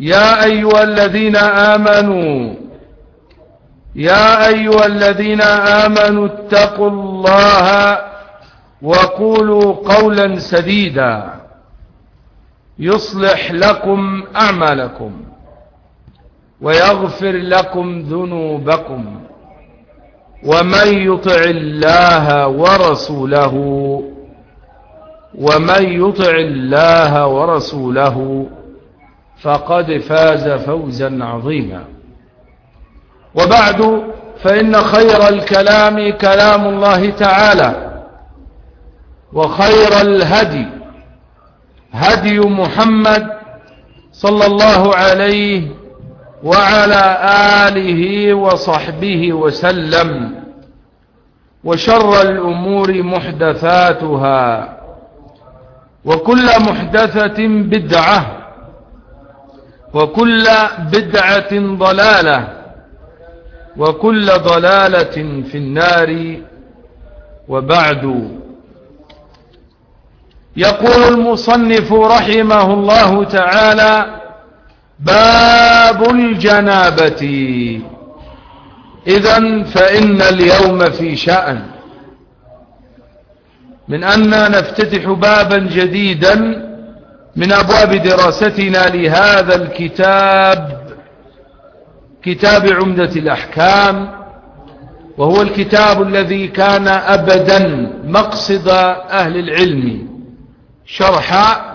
يا أيها الذين آمنوا يا أيها الذين آمنوا اتقوا الله وقولوا قولا سديدا يصلح لكم أعمالكم ويغفر لكم ذنوبكم ومن يطع الله ورسوله ومن يطع الله ورسوله فقد فاز فوزا عظيما. وبعد فإن خير الكلام كلام الله تعالى وخير الهدي هدي محمد صلى الله عليه وعلى آله وصحبه وسلم وشر الأمور محدثاتها وكل محدثة بدعة وكل بدعة ضلالة وكل ضلالة في النار وبعد. يقول المصنف رحمه الله تعالى باب الجنابة. إذا فإن اليوم في شأن. من أننا نفتتح بابا جديدا من أبواب دراستنا لهذا الكتاب كتاب عمدة الأحكام وهو الكتاب الذي كان أبدا مقصد أهل العلم شرحا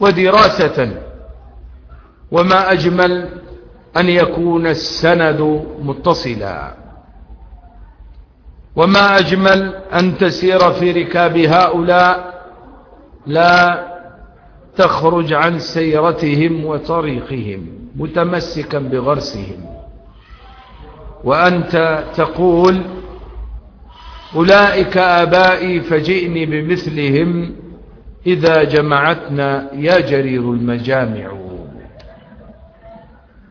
ودراسة. وما أجمل أن يكون السند متصلا. وما أجمل أن تسير في ركاب هؤلاء لا تخرج عن سيرتهم وطريقهم متمسكا بغرسهم. وأنت تقول أولئك آبائي فجئني بمثلهم إذا جمعتنا يا جرير المجامع.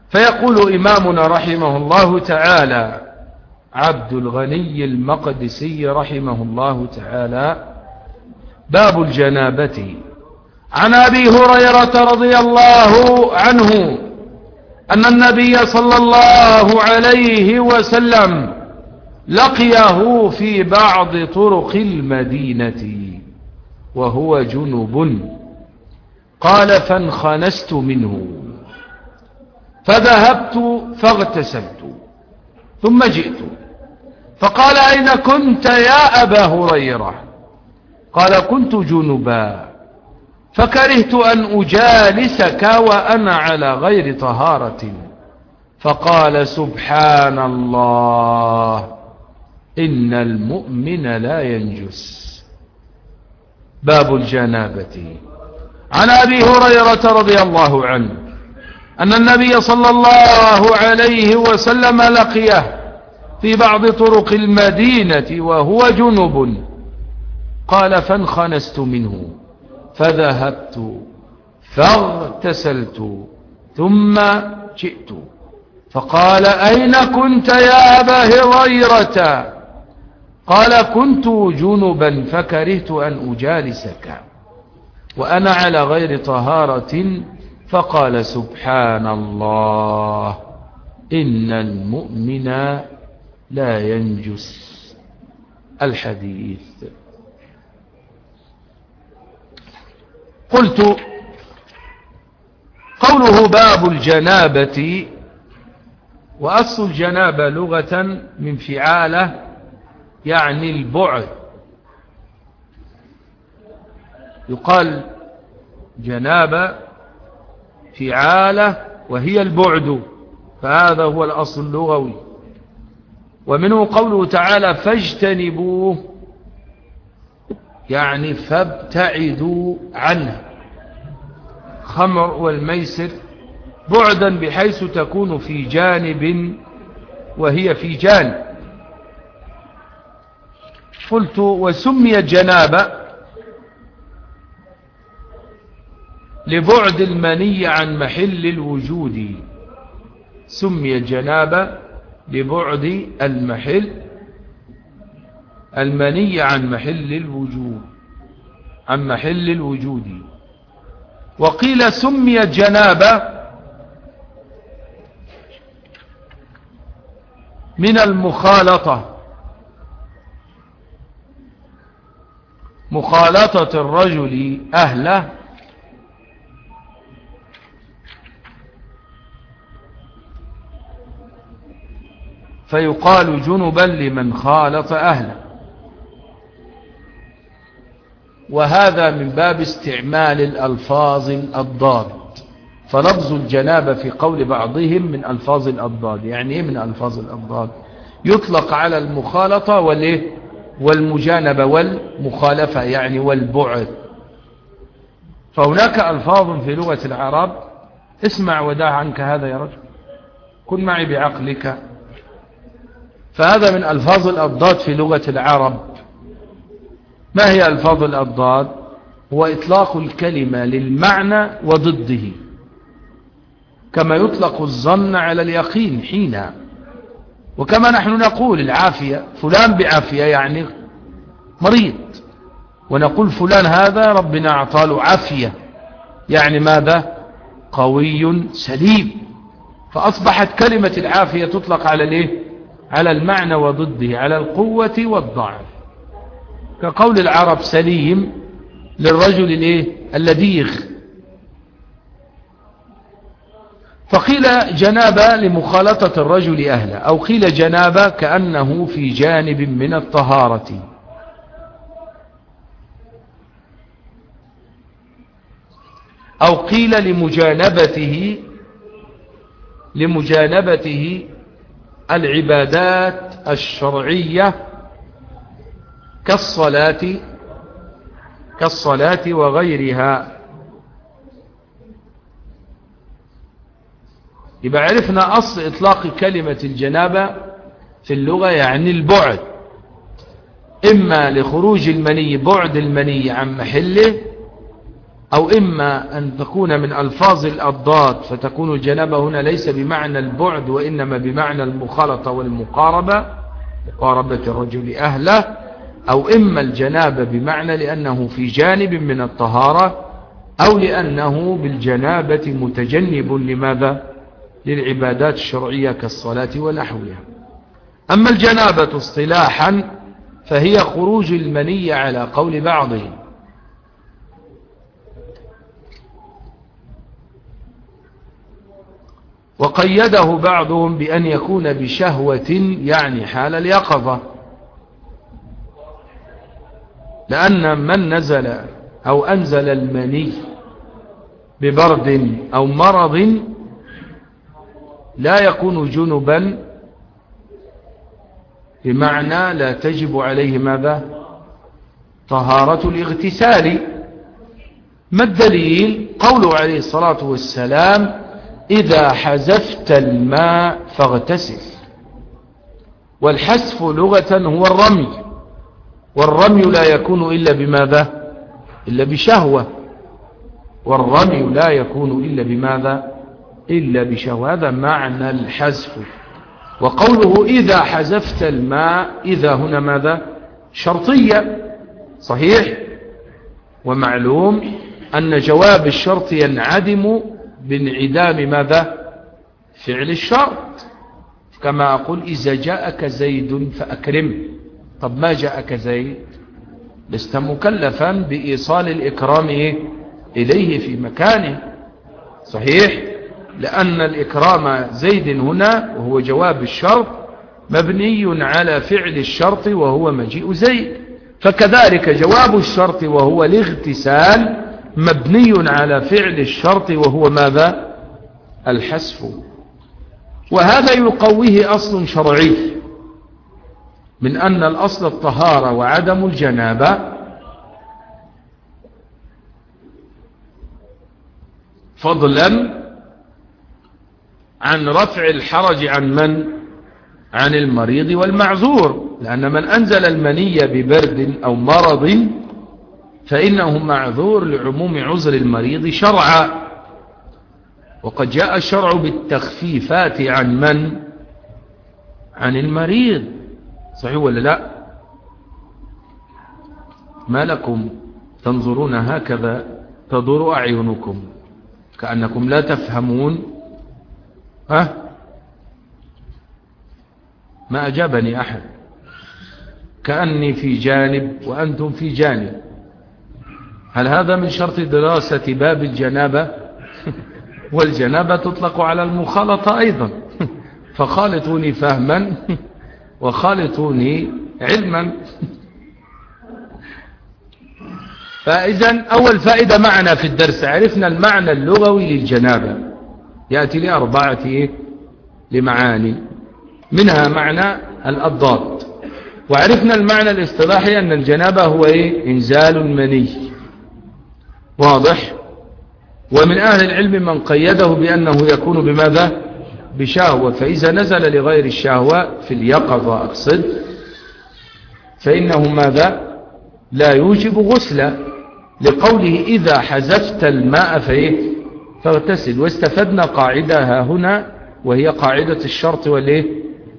فيقول إمامنا رحمه الله تعالى عبد الغني المقدسي رحمه الله تعالى باب الجنابة. عن أبي هريرة رضي الله عنه أن النبي صلى الله عليه وسلم لقيه في بعض طرق المدينة وهو جنب. قال فانخنست منه فذهبت فاغتسلت ثم جئت. فقال أين كنت يا أبا هريرة؟ قال كنت جنبا. فكرهت أن أجالسك وأنا على غير طهارة. فقال سبحان الله إن المؤمن لا ينجس. باب الجنابة. عن أبي هريرة رضي الله عنه أن النبي صلى الله عليه وسلم لقيه في بعض طرق المدينة وهو جنب. قال فانخنست منه. فذهبت فاغتسلت ثم جئت. فقال أين كنت يا أبا هريرة؟ قال كنت جنبا فكرهت أن أجالسك وأنا على غير طهارة. فقال سبحان الله إن المؤمن لا ينجس. الحديث. قلت قوله باب الجنابة وأصل الجنابة لغة من فعالة يعني البعد. يقال جنابة فعالة وهي البعد فهذا هو الأصل اللغوي. ومنه قوله تعالى فاجتنبوه يعني فابتعدوا عنه. خمر والميسر بعدا بحيث تكون في جانب وهي في جانب قلت وسمي جنابة لبعد المني عن محل الوجود. سمي جنابة لبعد المحل المني عن محل الوجود عن محل الوجود. وقيل سمي جنابة من المخالطة. مخالطة الرجل أهله. فيقال جنبا لمن خالط أهله. وهذا من باب استعمال الألفاظ الضاد. فلفظ الجنابة في قول بعضهم من ألفاظ الأضداد. يعني إيه من ألفاظ الأضداد؟ يطلق على المخالطة والإيه؟ والمجانبة والمخالفة يعني والبعد. فهناك ألفاظ في لغة العرب. اسمع وداع عنك هذا يا رجل. كن معي بعقلك. فهذا من ألفاظ الأضداد في لغة العرب. ما هي ألفاظ الأضداد هو إطلاق الكلمة للمعنى وضده. كما يطلق الظن على اليقين حين وكما نحن نقول العافية فلان بعافية يعني مريض. ونقول فلان هذا ربنا أعطاله عافية. يعني ماذا؟ قوي سليم. فأصبحت كلمة العافية تطلق على الإيه؟ على المعنى وضده على القوة والضعف. كقول العرب سليم للرجل الايه؟ اللذيغ فقيل جنابة لمخالطة الرجل أهله أو قيل جنابة كأنه في جانب من الطهارة. أو قيل لمجانبته لمجانبته العبادات الشرعية كالصلاة كالصلاة وغيرها. يبقى عرفنا أصل إطلاق كلمة الجنابة في اللغة يعني البعد. إما لخروج المني بعد المني عن محله أو إما أن تكون من ألفاظ الأضداد فتكون الجنابة هنا ليس بمعنى البعد وإنما بمعنى المخالطة والمقاربة مقاربة الرجل أهله أو إما الجنابة بمعنى لأنه في جانب من الطهارة أو لأنه بالجنابة متجنب لماذا؟ للعبادات الشرعية كالصلاة ونحوها. أما الجنابة اصطلاحا فهي خروج المني على قول بعضهم. وقيده بعضهم بأن يكون بشهوة يعني حال اليقظة. لأن من نزل أو أنزل المني ببرد أو مرض لا يكون جنبا بمعنى لا تجب عليه ماذا؟ طهارة الاغتسال. ما الدليل؟ قوله عليه الصلاة والسلام إذا حذفت الماء فاغتسل. والحسف لغة هو الرمي. والرمي لا يكون إلا بماذا؟ إلا بشهوة. والرمي لا يكون إلا بماذا؟ إلا بشهوة. هذا معنى الحذف. وقوله إذا حذفت الماء إذا هنا ماذا؟ شرطية. صحيح؟ ومعلوم أن جواب الشرط ينعدم بانعدام ماذا؟ فعل الشرط. كما أقول إذا جاءك زيد فأكرم. طب ما جاءك زيد؟ لست مكلفا بإيصال الإكرام إليه في مكانه. صحيح؟ لأن الإكرام زيد هنا وهو جواب الشرط مبني على فعل الشرط وهو مجيء زيد. فكذلك جواب الشرط وهو الاغتسال مبني على فعل الشرط وهو ماذا؟ الحسف. وهذا يقويه أصل شرعي. من أن الأصل الطهارة وعدم الجنابة فضلا عن رفع الحرج عن من؟ عن المريض والمعذور. لأن من أنزل المني ببرد أو مرض فإنه معذور لعموم عذر المريض شرعا. وقد جاء الشرع بالتخفيفات عن من؟ عن المريض. صحيح ولا لا؟ ما لكم تنظرون هكذا تدور أعينكم كأنكم لا تفهمون؟ ها؟ ما أجابني أحد. كأني في جانب وأنتم في جانب. هل هذا من شرط دراسة باب الجنابة؟ والجنابة تطلق على المخالطة أيضا. فخالطوني فهما. وخالطوني علما. فإذا أول فائدة معنا في الدرس عرفنا المعنى اللغوي للجنابة. يأتي لأربعة لمعاني. منها معنى الأضداد وعرفنا المعنى الاصطلاحي أن الجنابة هو إيه؟ إنزال المني واضح؟ ومن أهل العلم من قيده بأنه يكون بماذا؟ بشهوة فإذا نزل لغير الشهوة في اليقظة أقصد. فإنه ماذا؟ لا يوجب غسلا لقوله إذا حذفت الماء فإيه؟ فاغتسل. واستفدنا قاعدة هنا وهي قاعدة الشرط والإيه؟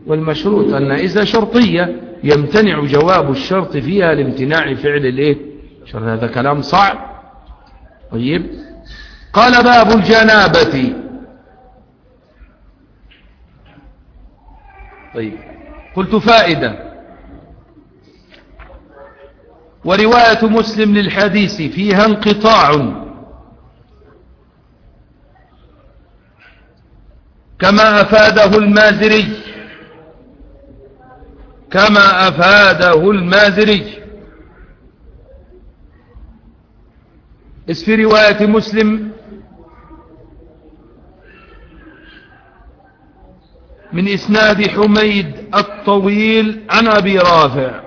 والمشروط أن إذا شرطية يمتنع جواب الشرط فيها لامتناع فعل الإيه؟ شرط. هذا كلام صعب. طيب. قال باب الجنابة. طيب. قلت فائدة. ورواية مسلم للحديث فيها انقطاع. كما أفاده المازري. كما أفاده المازري. إذ في رواية مسلم من إسناد حميد الطويل عن أبي رافع.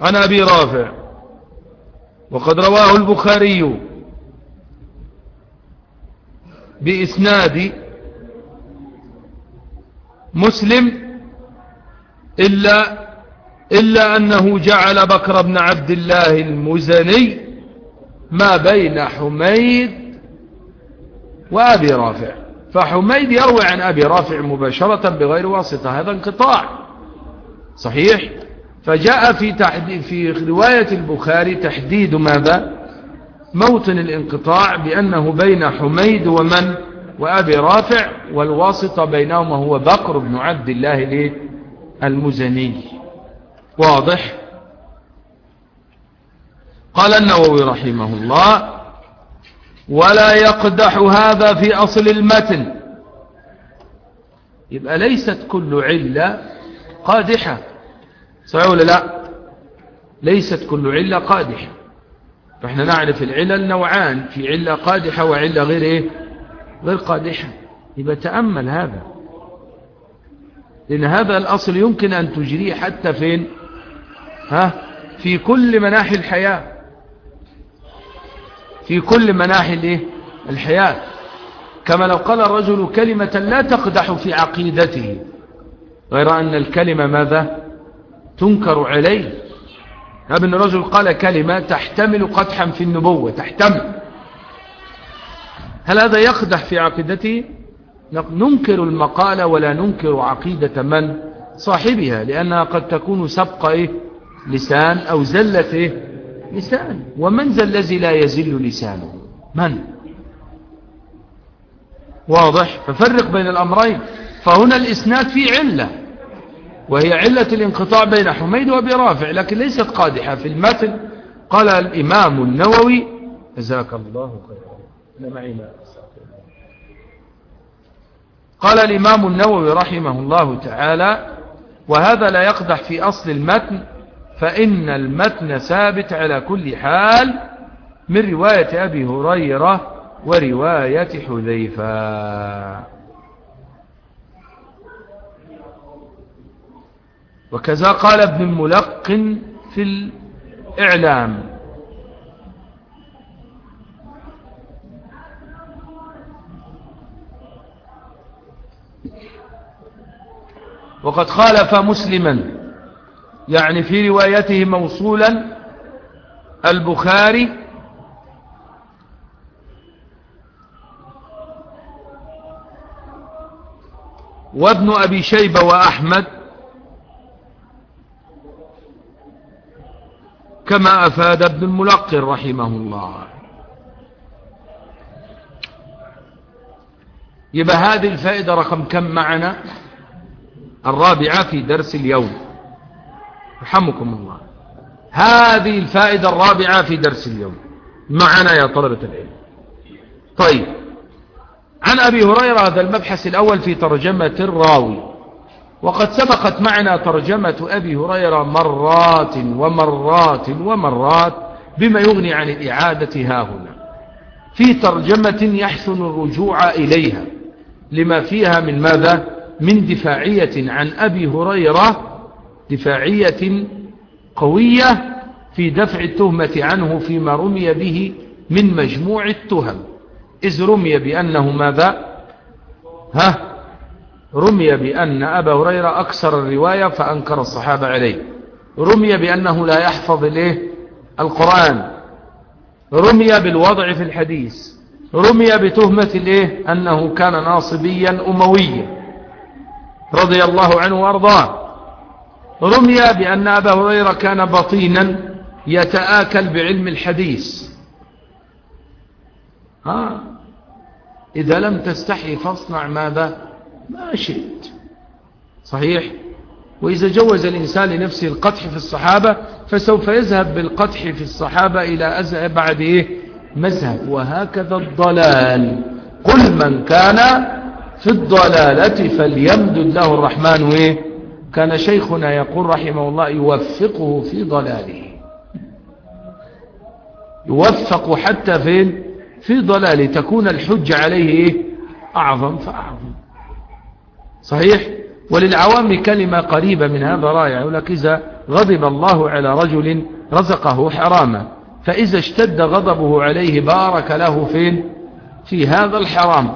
عن أبي رافع. وقد رواه البخاري بإسناد مسلم إلا إلا أنه جعل بكر بن عبد الله المزني ما بين حميد وأبي رافع. فحميد يروي عن أبي رافع مباشرة بغير واسطة. هذا انقطاع. صحيح؟ فجاء في, تحديد في رواية البخاري تحديد ماذا؟ موطن الانقطاع بأنه بين حميد ومن؟ وأبي رافع. والواسطة بينهما هو بكر بن عبد الله المزني. واضح؟ قال النووي رحمه الله ولا يقدح هذا في أصل المتن. يبقى ليست كل علة قادحة. صحيح ولا لا؟ ليست كل علة قادحة. فإحنا نعرف العلل نوعان في علة قادحة وعلة غير إيه؟ غير قادحة. يبقى تأمل هذا. لأن هذا الأصل يمكن أن تجريه حتى فين؟ ها؟ في كل مناحي الحياة. في كل مناحي الايه؟ الحياة. كما لو قال الرجل كلمة لا تقدح في عقيدته غير أن الكلمة ماذا؟ تنكر عليه. ابن رجل قال كلمة تحتمل قدحا في النبوة تحتمل. هل هذا يقدح في عقيدته؟ ننكر المقالة ولا ننكر عقيدة من؟ صاحبها لأنها قد تكون سبق إيه؟ لسان أو زلة إيه؟ لسان. ومن ذا الذي لا يزل لسانه؟ من؟ واضح؟ ففرق بين الأمرين. فهنا الإسناد فيه علة وهي علة الانقطاع بين حميد وأبي رافع لكن ليست قادحة. في المتن قال الإمام النووي جزاك الله خيرا. أنا معي ما قال الإمام النووي رحمه الله تعالى وهذا لا يقدح في أصل المتن فإن المتن ثابت على كل حال من رواية أبي هريرة ورواية حذيفة. وكذا قال ابن الملقن في الإعلام. وقد خالف مسلما يعني في روايته موصولا البخاري وابن أبي شيبة وأحمد كما أفاد ابن الملقن رحمه الله. يبقى هذه الفائدة رقم كم معنا؟ الرابعة في درس اليوم. رحمكم الله. هذه الفائدة الرابعة في درس اليوم. معنا يا طلبة العلم. طيب. عن أبي هريرة هذا المبحث الأول في ترجمة الراوي. وقد سبقت معنا ترجمة أبي هريرة مرات ومرات ومرات بما يغني عن الإعادة ها هنا. في ترجمة يحسن الرجوع إليها لما فيها من ماذا؟ من دفاعية عن أبي هريرة دفاعية قوية في دفع التهمة عنه فيما رمي به من مجموع التهم. إذ رمي بأنه ماذا؟ ها؟ رمي بأن أبا هريرة أكثر الرواية فأنكر الصحابة عليه. رمي بأنه لا يحفظ له القرآن. رمي بالوضع في الحديث. رمي بتهمة الايه أنه كان ناصبيا أمويا. رضي الله عنه وأرضاه. رمي بأن أبا هريرة كان بطينا يتآكل بعلم الحديث. ها؟ إذا لم تستحي فاصنع ماذا؟ ما شئت. صحيح؟ وإذا جوز الإنسان لنفسه القطح في الصحابة فسوف يذهب بالقطح في الصحابة إلى بعد إيه؟ مذهب. وهكذا الضلال. قل من كان في الضلالة فليمدد له الرحمن إيه؟ كان شيخنا يقول رحمه الله يوفقه في ضلاله. يوفق حتى فين؟ في ضلاله. تكون الحجة عليه إيه؟ أعظم فأعظم. صحيح؟ وللعوام كلمة قريبة من هذا رائع يقول لك إذا غضب الله على رجل رزقه حراما فإذا اشتد غضبه عليه بارك له فين؟ في هذا الحرام.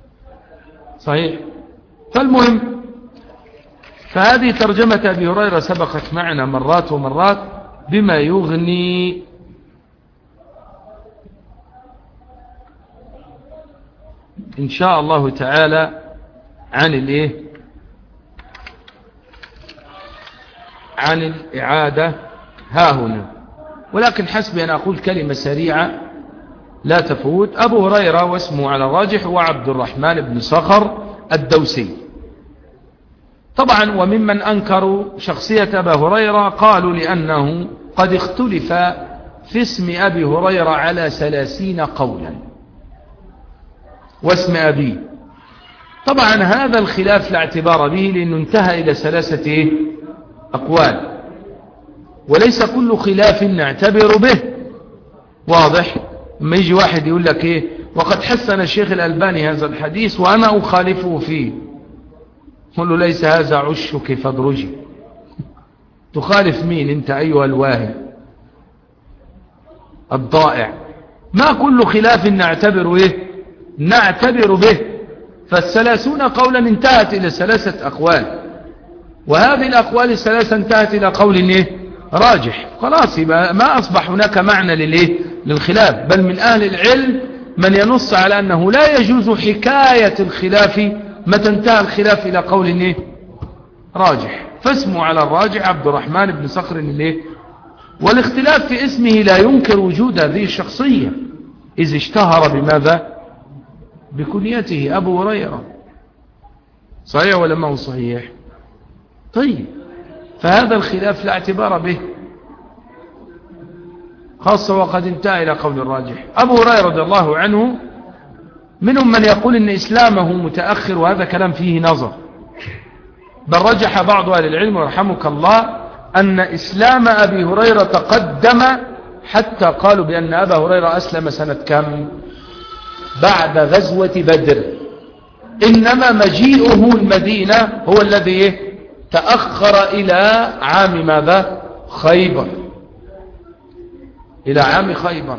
صحيح؟ فالمهم فهذه ترجمة أبي هريرة سبقت معنا مرات ومرات بما يغني. إن شاء الله تعالى عن الإيه؟ عن الإعادة. ها هنا. ولكن حسبي أن أقول كلمة سريعة لا تفوت. أبو هريرة واسمه على الراجح هو عبد الرحمن بن صخر الدوسي. طبعا وممن أنكروا شخصية أبا هريرة قالوا لأنه قد اختلف في اسم أبي هريرة على ثلاثين قولا. واسم أبيه طبعا هذا الخلاف لا اعتبار به لأنه انتهى إلى ثلاثة أقوال. وليس كل خلاف نعتبر به. واضح؟ لما يجي واحد يقول لك إيه وقد حسن الشيخ الألباني هذا الحديث وأنا أخالفه فيه. قل له ليس هذا عشك فادرجي تخالف مين انت أيها الواهي؟ الضائع. ما كل خلاف نعتبر إيه نعتبر به. فالثلاثون قولا انتهت إلى ثلاثة أقوال. وهذه الأقوال الثلاثة انتهت إلى قول إيه؟ راجح. خلاص ما أصبح هناك معنى للإيه؟ للخلاف. بل من أهل العلم من ينص على أنه لا يجوز حكاية الخلاف متى انتهى الخلاف إلى قول إيه راجح؟ فاسمه على الراجع عبد الرحمن بن صخر إيه؟ والاختلاف في اسمه لا ينكر وجود هذه الشخصية. إذ اشتهر بماذا؟ بكنيته أبو هريرة. صحيح ولا ما هو صحيح؟ طيب فهذا الخلاف لا اعتبار به. خاصة وقد انتهى إلى قول الراجح. أبو هريرة رضي الله عنه منهم من يقول إن إسلامه متأخر وهذا كلام فيه نظر. بل رجح بعض أهل العلم ورحمك الله أن إسلام أبي هريرة تقدم حتى قالوا بأن أبا هريرة أسلم سنة كم؟ بعد غزوة بدر. إنما مجيئه المدينة هو الذي تأخر إلى عام ماذا؟ خيبر. إلى عام خيبر.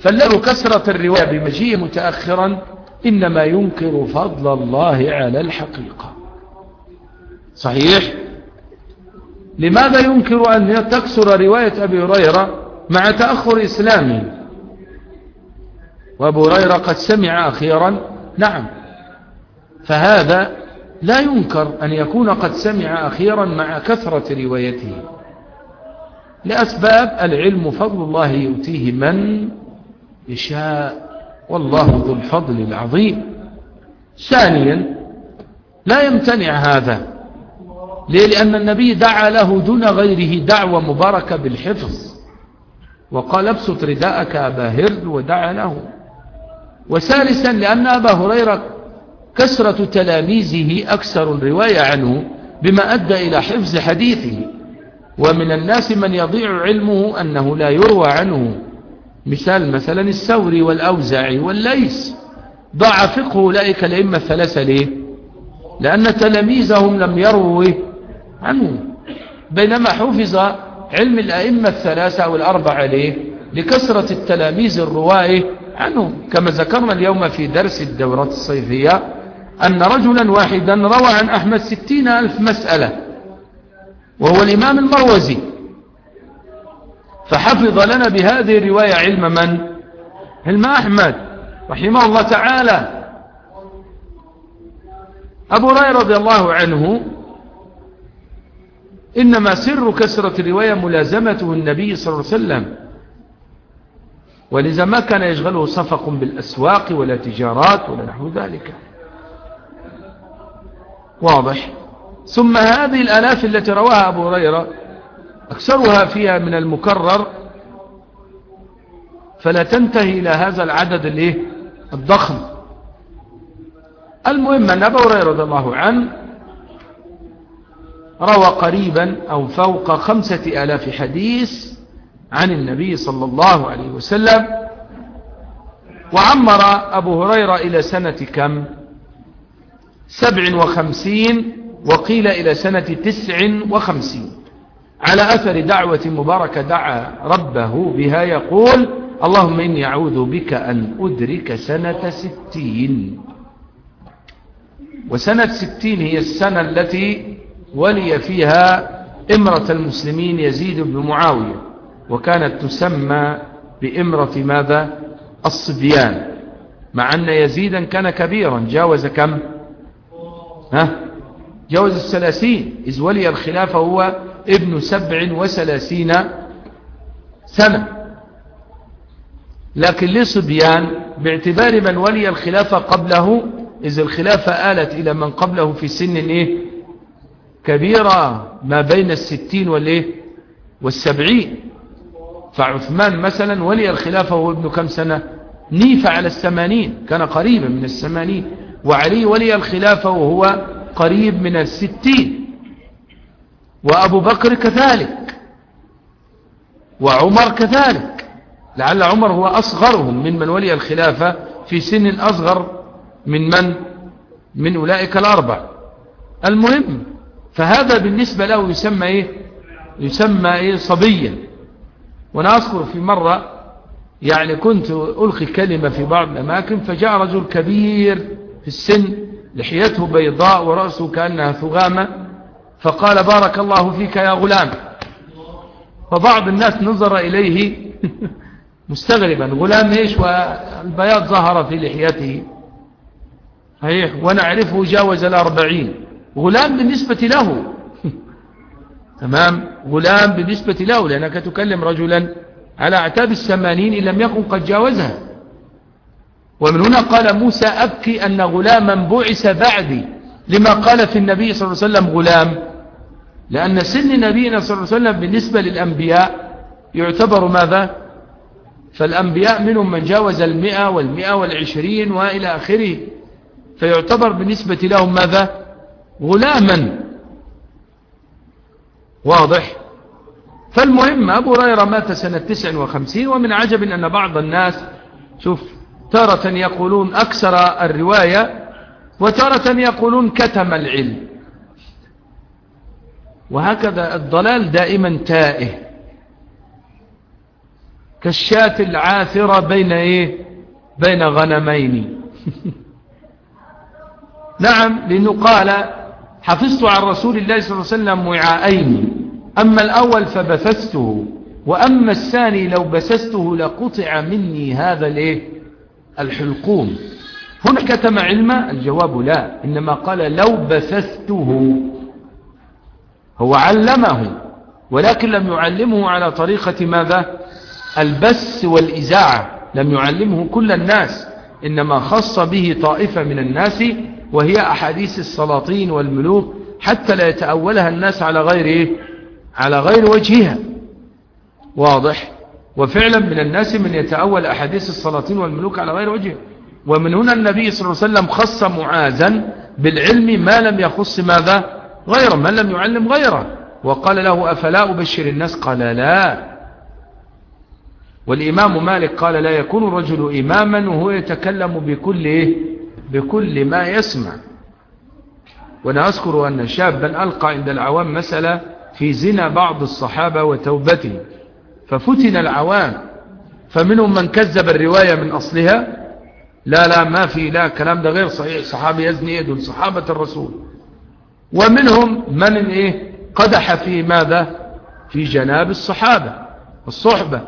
فالله كسرة الرواية بمجيء متأخرا إنما ينكر فضل الله على الحقيقة. صحيح؟ لماذا ينكر أن تكسر رواية أبي هريرة مع تأخر إسلامه وأبو هريرة قد سمع أخيرا نعم. فهذا لا ينكر أن يكون قد سمع أخيرا مع كثرة روايته. لأسباب العلم فضل الله يؤتيه من يشاء والله ذو الفضل العظيم. ثانيا لا يمتنع هذا. ليه؟ لأن النبي دعا له دون غيره دعوة مباركة بالحفظ. وقال ابسط رداءك أبا هرد ودعا له. وثالثا لأن أبا هريرة كسرة تلاميذه أكثر الرواية عنه بما أدى إلى حفظ حديثه. ومن الناس من يضيع علمه أنه لا يروى عنه. مثال مثلا السوري والأوزعي والليس ضاع فقه أولئك الأئمة الثلاثة ليه؟ لأن تلاميذهم لم يروا عنه بينما حفظ علم الأئمة الثلاثة أو الأربعة ليه؟ لكثرة التلاميذ الرواة عنه كما ذكرنا اليوم في درس الدورة الصيفية أن رجلا واحدا روى عن أحمد ستين ألف مسألة وهو الإمام المروزي. فحفظ لنا بهذه الرواية علم من؟ علم أحمد رحمه الله تعالى. أبو هريرة رضي الله عنه إنما سر كسرة الرواية ملازمته النبي صلى الله عليه وسلم ولذا ما كان يشغله صفق بالأسواق ولا تجارات ولا نحو ذلك. واضح؟ ثم هذه الألاف التي رواها أبو هريرة أكثرها فيها من المكرر فلا تنتهي إلى هذا العدد الإيه؟ الضخم. المهم أن أبو هريرة رضي الله عنه روى قريبا أو فوق خمسة آلاف حديث عن النبي صلى الله عليه وسلم وعمر أبو هريرة إلى سنة كم؟ سبع وخمسين وقيل إلى سنة تسع وخمسين. على أثر دعوة مباركة دعا ربه بها يقول اللهم إني أعوذ بك أن أدرك سنة ستين. وسنة ستين هي السنة التي ولي فيها إمرة المسلمين يزيد بن معاوية وكانت تسمى بإمرة ماذا؟ الصبيان. مع أن يزيدا كان كبيرا جاوز كم؟ ها؟ جاوز الثلاثين. إذ ولي الخلافة هو ابن سبع وثلاثين سنة. لكن لصبيان باعتبار من ولي الخلافة قبله إذ الخلافة آلت إلى من قبله في سن إيه؟ كبيرة ما بين الستين والإيه؟ والسبعين. فعثمان مثلا ولي الخلافة وهو ابن كم سنة؟ نيف على الثمانين كان قريبا من الثمانين. وعلي ولي الخلافة وهو قريب من الستين. وأبو بكر كذلك وعمر كذلك لعل عمر هو أصغرهم من من ولي الخلافة في سن أصغر من من؟ من أولئك الأربع. المهم فهذا بالنسبة له يسمى إيه؟ يسمى إيه؟ صبيا. وأنا أذكر في مرة يعني كنت ألقي كلمة في بعض الأماكن فجاء رجل كبير في السن لحيته بيضاء ورأسه كأنها ثغامة فقال بارك الله فيك يا غلام. فبعض الناس نظر إليه مستغربا. غلام إيش؟ والبياض ظهر في لحيته. صحيح. ونعرفه جاوز الأربعين. غلام بالنسبة له. تمام. غلام بالنسبة له لأنك تكلم رجلا على أعتاب الثمانين إن لم يكن قد جاوزها. ومن هنا قال موسى أبكي أن غلاما بعث بعدي. لما قال في النبي صلى الله عليه وسلم غلام لأن سن نبينا صلى الله عليه وسلم بالنسبة للأنبياء يعتبر ماذا؟ فالأنبياء منهم من جاوز المئة والمئة والعشرين وإلى آخره فيعتبر بالنسبة لهم ماذا؟ غلاما. واضح؟ فالمهم أبو هريرة مات سنة 59 ومن عجب أن بعض الناس شوف تارة يقولون أكثر الرواية وتارة يقولون كتم العلم. وهكذا الضلال دائما تائه. كالشاة العاثرة بين إيه؟ بين غنمين. نعم لأنه قال حفظت عن رسول الله صلى الله عليه وسلم وعاءين أما الأول فبثثته وأما الثاني لو بسسته لقطع مني هذا الإيه؟ الحلقوم. هنا كتم علما الجواب لا إنما قال لو بثثته هو علمه ولكن لم يعلمه على طريقة ماذا؟ البث والإزاعة. لم يعلمه كل الناس إنما خص به طائفة من الناس وهي أحاديث السلاطين والملوك حتى لا يتأولها الناس على غير إيه؟ على غير وجهها. واضح؟ وفعلا من الناس من يتأول أحاديث السلاطين والملوك على غير وجهها ومن هنا النبي صلى الله عليه وسلم خص معاذا بالعلم ما لم يخص ماذا؟ غيره من لم يعلم غيره. وقال له أفلا أبشر الناس؟ قال لا. والإمام مالك قال لا يكون الرجل إماما وهو يتكلم بكل إيه؟ بكل ما يسمع. وأنا أذكر أن شابا ألقى عند العوام مسألة في زنا بعض الصحابة وتوبته. ففتن العوام. فمنهم من كذب الرواية من أصلها لا لا ما في لا كلام ده غير صحيح. صحابي يزني يدل صحابة الرسول. ومنهم من إيه؟ قدح في ماذا؟ في جناب الصحابة الصحبة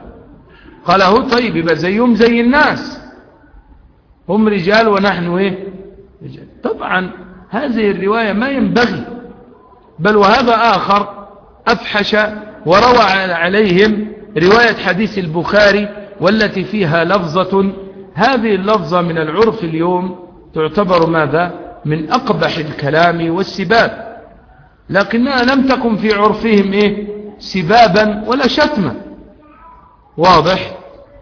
قال هو طيب يبقى زيهم زي الناس. هم رجال ونحن إيه؟ رجال. طبعا هذه الرواية ما ينبغي بل وهذا آخر أفحش وروى عليهم رواية حديث البخاري والتي فيها لفظة هذه اللفظة من العرف اليوم تعتبر ماذا؟ من أقبح الكلام والسباب. لكنها لم تكن في عرفهم إيه؟ سبابا ولا شتما. واضح؟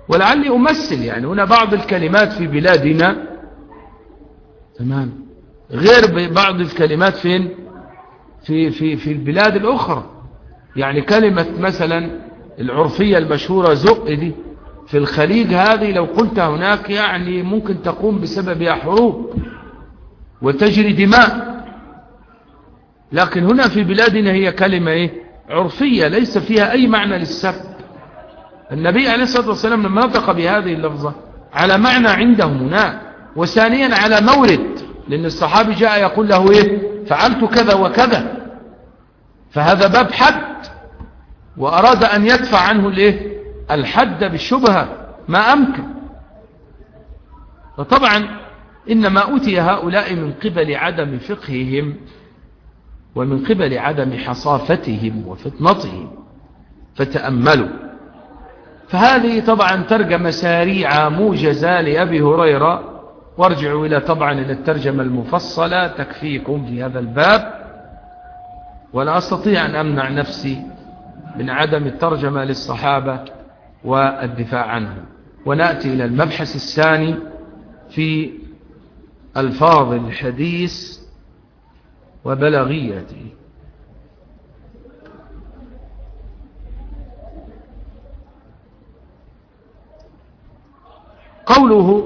ولعلي أمثل يعني. هنا بعض الكلمات في بلادنا. تمام؟ غير بعض الكلمات فين؟ في, في, في البلاد الأخرى. يعني كلمة مثلا العرفية المشهورة زق دي. في الخليج هذه لو قلت هناك يعني ممكن تقوم بسببها حروب وتجري دماء. لكن هنا في بلادنا هي كلمة إيه؟ عرفية ليس فيها أي معنى للسب. النبي عليه الصلاة والسلام لما نطق بهذه اللفظة على معنى عنده هناك وثانيا على مورد لأن الصحابي جاء يقول له إيه؟ فعلت كذا وكذا. فهذا باب حد وأراد أن يدفع عنه الإيه؟ الحد بالشبهة ما أمكن. فطبعا إنما أوتي هؤلاء من قبل عدم فقههم ومن قبل عدم حصافتهم وفطنتهم. فتأملوا. فهذه طبعا ترجمة سريعة موجزة لأبي هريرة. وارجعوا إلى طبعا إلى الترجمة المفصلة. تكفيكم في هذا الباب. ولا أستطيع أن أمنع نفسي من عدم الترجمة للصحابة. والدفاع عنهم ونأتي إلى المبحث الثاني في ألفاظ الحديث وبلغيته قوله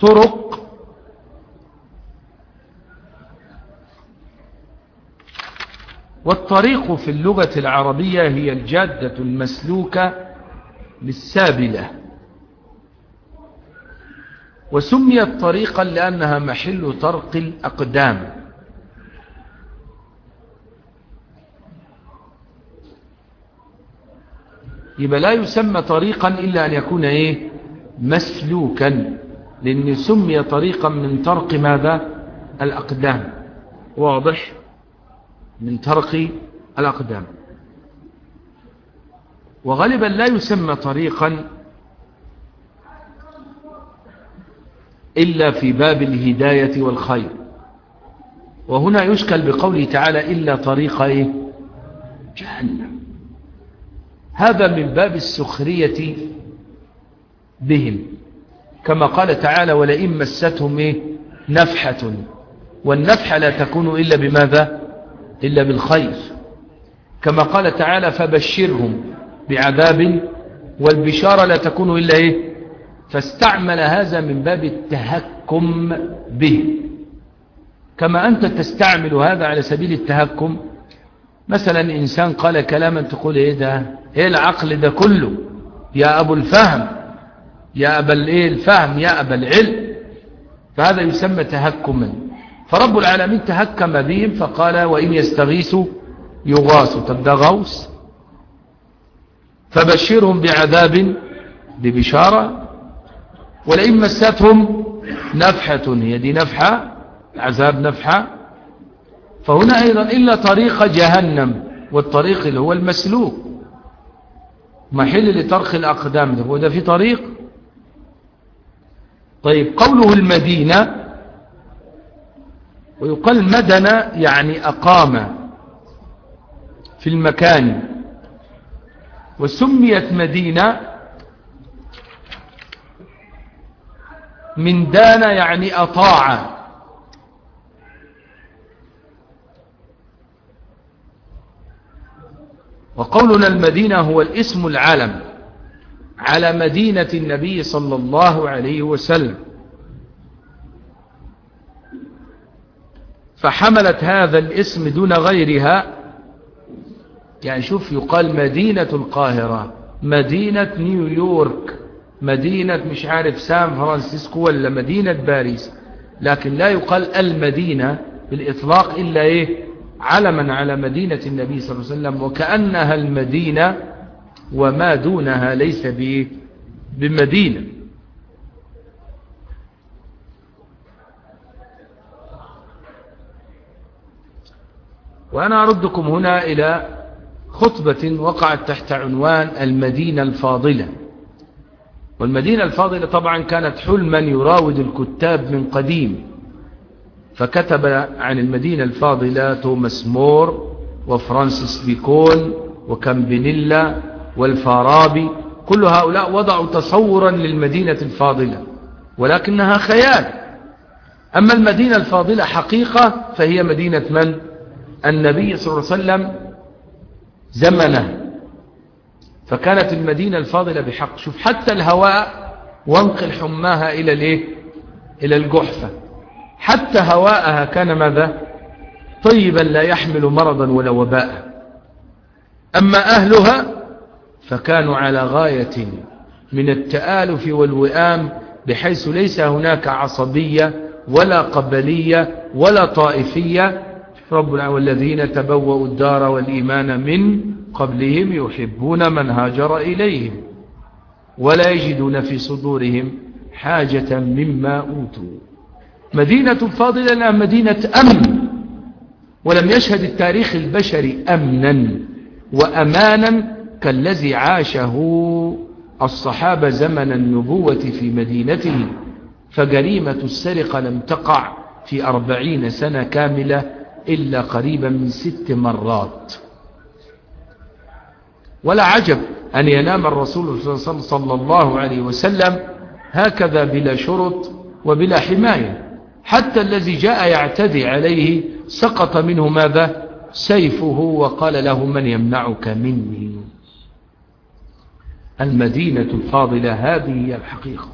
طرق والطريق في اللغة العربية هي الجادة المسلوكة للسابلة. وسميت طريقا لأنها محل طرق الأقدام. يبقى لا يسمى طريقا إلا أن يكون إيه؟ مسلوكا. لأن سمي طريقا من طرق ماذا؟ الأقدام. واضح؟ من طرق الأقدام. وغالبا لا يسمى طريقا إلا في باب الهداية والخير. وهنا يشكل بقوله تعالى إلا طريق إيه؟ جهنم. هذا من باب السخرية بهم. كما قال تعالى ولئن مستهم إيه؟ نفحة. والنفحة لا تكون إلا بماذا؟ إلا بالخير. كما قال تعالى فبشرهم. بعذاب والبشارة لا تكون إلا إيه؟ فاستعمل هذا من باب التهكم به. كما أنت تستعمل هذا على سبيل التهكم. مثلا إنسان قال كلاما تقول إيه ده؟ إيه العقل ده كله؟ يا أبو الفهم يا أبا الإيه الفهم يا أبا العلم. فهذا يسمى تهكما. فرب العالمين تهكم بهم فقال وإن يستغيثوا يغاثوا. طب ده غوث؟ فبشرهم بعذاب ببشارة ولئن مستهم نفحة هي دي نفحة عذاب نفحة. فهنا أيضا إلا طريق جهنم والطريق اللي هو المسلوك محل لترخ الأقدام ده هو في طريق؟ طيب قوله المدينة ويقال مدن يعني أقام في المكان. وسميت مدينة من دان يعني أطاع. وقولنا المدينة هو الاسم العلم على مدينة النبي صلى الله عليه وسلم. فحملت هذا الاسم دون غيرها يعني شوف يقال مدينة القاهرة مدينة نيويورك مدينة مش عارف سان فرانسيسكو ولا مدينة باريس لكن لا يقال المدينة بالإطلاق إلا إيه؟ علما على مدينة النبي صلى الله عليه وسلم وكأنها المدينة وما دونها ليس بمدينة. وأنا أردكم هنا إلى خطبة وقعت تحت عنوان المدينة الفاضلة. والمدينة الفاضلة طبعا كانت حلما يراود الكتاب من قديم. فكتب عن المدينة الفاضلة توماس مور وفرانسيس بيكون وكامبينيلا والفارابي. كل هؤلاء وضعوا تصورا للمدينة الفاضلة ولكنها خيال. أما المدينة الفاضلة حقيقة فهي مدينة من؟ النبي صلى الله عليه وسلم زمنه. فكانت المدينة الفاضلة بحق. شوف حتى الهواء وانقل حماها إلى الإيه؟ إلى الجحفة. حتى هواءها كان ماذا؟ طيبا لا يحمل مرضا ولا وباء. أما أهلها فكانوا على غاية من التآلف والوئام بحيث ليس هناك عصبية ولا قبلية ولا طائفية رب والذين تبوأوا الدار والإيمان من قبلهم يحبون من هاجر إليهم ولا يجدون في صدورهم حاجة مما أوتوا. مدينة فاضلة مدينة أمن ولم يشهد التاريخ البشري أمنا وأمانا كالذي عاشه الصحابة زمن النبوة في مدينته فجريمة السرقة لم تقع في أربعين سنة كاملة إلا قريبا من ست مرات. ولا عجب أن ينام الرسول صلى الله عليه وسلم هكذا بلا شرط وبلا حماية. حتى الذي جاء يعتدي عليه سقط منه ماذا؟ سيفه وقال له من يمنعك مني؟ المدينة الفاضلة هذه هي الحقيقة.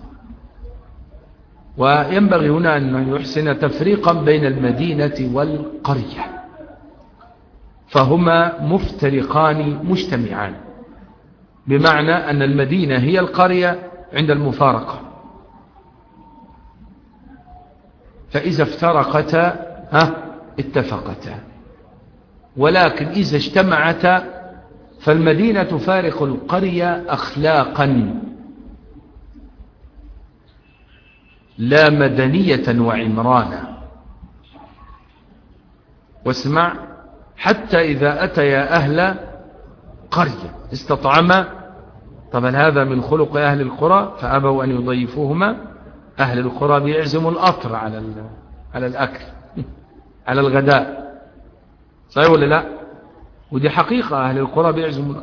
وينبغي هنا أن يحسن تفريقا بين المدينة والقرية. فهما مفترقان مجتمعان بمعنى أن المدينة هي القرية عند المفارقة. فإذا افترقتا ها اتفقتا. ولكن إذا اجتمعتا فالمدينة تفارق القرية أخلاقا. لا مدنية وعمرانا واسمع حتى إذا أتيا أهل قرية استطعما طبعا هذا من خلق أهل القرى؟ فأبوا أن يضيفوهما. أهل القرى بيعزموا الأطر على على الأكل على الغداء. صحيح ولا لا؟ ودي حقيقة أهل القرى بيعزموا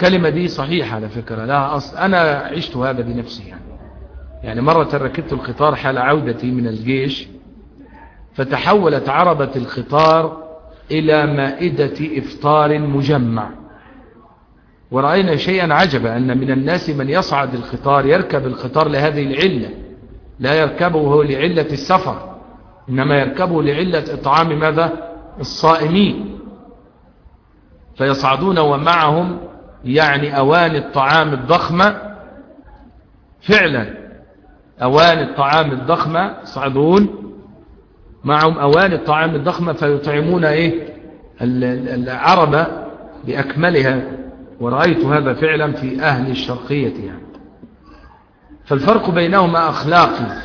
كلمة دي صحيحة على فكرة لا أصل أنا عشت هذا بنفسي يعني. يعني مرة ركبت القطار حال عودتي من الجيش فتحولت عربة القطار إلى مائدة إفطار مجمع. ورأينا شيئا عجبا أن من الناس من يصعد القطار يركب القطار لهذه العلة. لا يركبه لعلة السفر إنما يركبه لعلة إطعام ماذا؟ الصائمين. فيصعدون ومعهم يعني أواني الطعام الضخمة. فعلا أواني الطعام الضخمة يصعدون معهم أواني الطعام الضخمة فيطعمون إيه؟ العربة بأكملها. ورأيت هذا فعلا في أهل الشرقية يعني. فالفرق بينهما أخلاقي.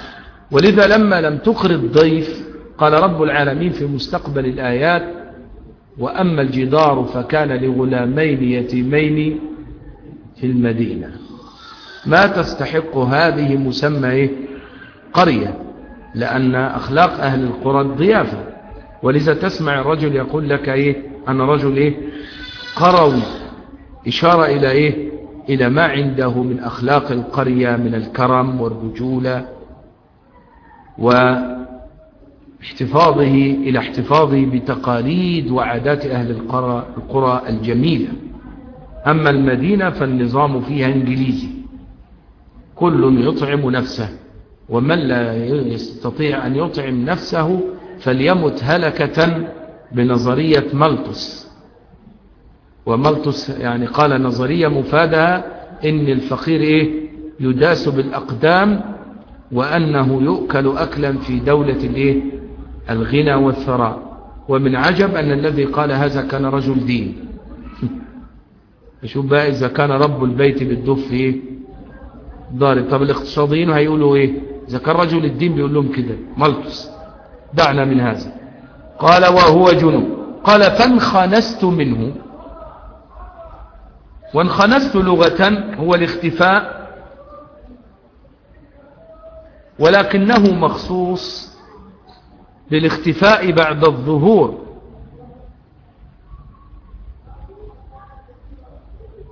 ولذا لما لم تقر الضيف قال رب العالمين في مستقبل الآيات وأما الجدار فكان لغلامين يتيمين في المدينة. ما تستحق هذه مسمى إيه؟ قرية لأن أخلاق أهل القرى الضيافة ولذا تسمع الرجل يقول لك إيه؟ أنا رجل إيه؟ قروي إشارة إلى إيه؟ إلى ما عنده من أخلاق القرية من الكرم والرجولة واحتفاظه إلى احتفاظه بتقاليد وعادات أهل القرى, القرى الجميلة. أما المدينة فالنظام فيها إنجليزي. كل يطعم نفسه ومن لا يستطيع أن يطعم نفسه فليمت هلكة بنظرية ملطس. وملطس يعني قال نظرية مفادها إن الفقير إيه؟ يداس بالأقدام وأنه يؤكل أكلا في دولة الإيه؟ الغنى والثراء. ومن عجب أن الذي قال هذا كان رجل دين. شوف بقى إذا كان رب البيت بالدف إيه؟ ضارب. طب الاقتصاديين هيقولوا إيه؟ إذا كان رجل الدين بيقول لهم كده. ملطس دعنا من هذا. قال وهو جنوب. قال فانخنست منه. وانخنست لغة هو الاختفاء. ولكنه مخصوص للاختفاء بعد الظهور.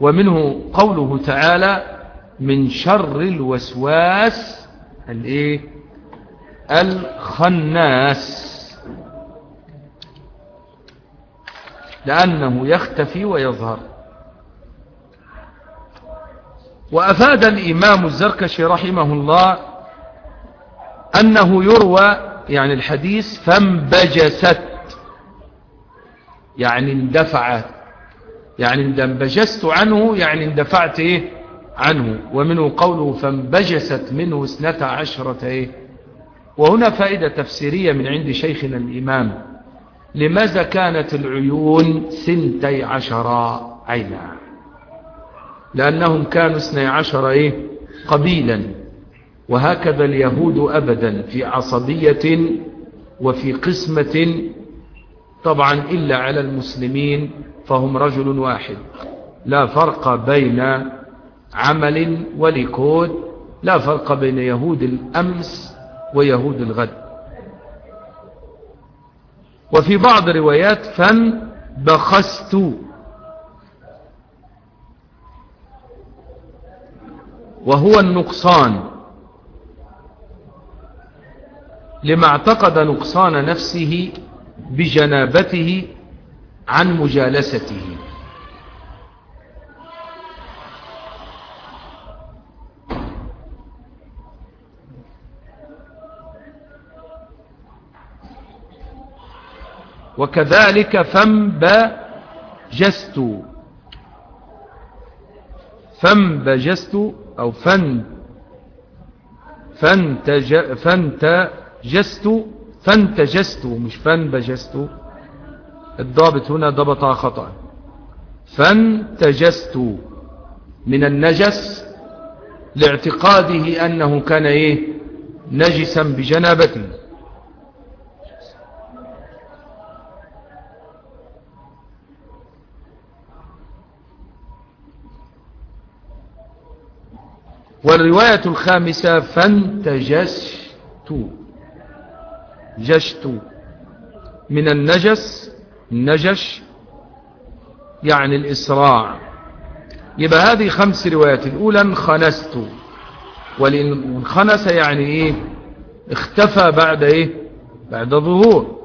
ومنه قوله تعالى من شر الوسواس الايه؟ الخناس. لأنه يختفي ويظهر. وأفاد الإمام الزركشي رحمه الله أنه يروى يعني الحديث فانبجست. يعني اندفعت. يعني اندبجست عنه يعني اندفعت إيه؟ عنه ومنه قوله فانبجست منه اثنتا عشرة إيه؟ وهنا فائدة تفسيرية من عند شيخنا الإمام. لماذا كانت العيون سنتي عشرة عينا؟ لأنهم كانوا اثني عشر إيه؟ قبيلا. وهكذا اليهود أبدا في عصبية وفي قسمة طبعا إلا على المسلمين فهم رجل واحد. لا فرق بين عمل ولكود لا فرق بين يهود الأمس ويهود الغد. وفي بعض روايات فن بخست. وهو النقصان. لما اعتقد نقصان نفسه بجنابته عن مجالسته. وكذلك فانبجست فانبجست أو فن. فانتج فانتجست فانتجست مش فانبجست الضابط هنا ضبط خطأ. فانتجست من النجس لاعتقاده أنه كان إيه؟ نجسا بجنابته والرواية الخامسة فانتجشت. جشت. من النجس النجش يعني الإسراع. يبقى هذه خمس روايات. الأولى انخنست. والانخنس يعني إيه؟ اختفى بعد إيه؟ بعد ظهور.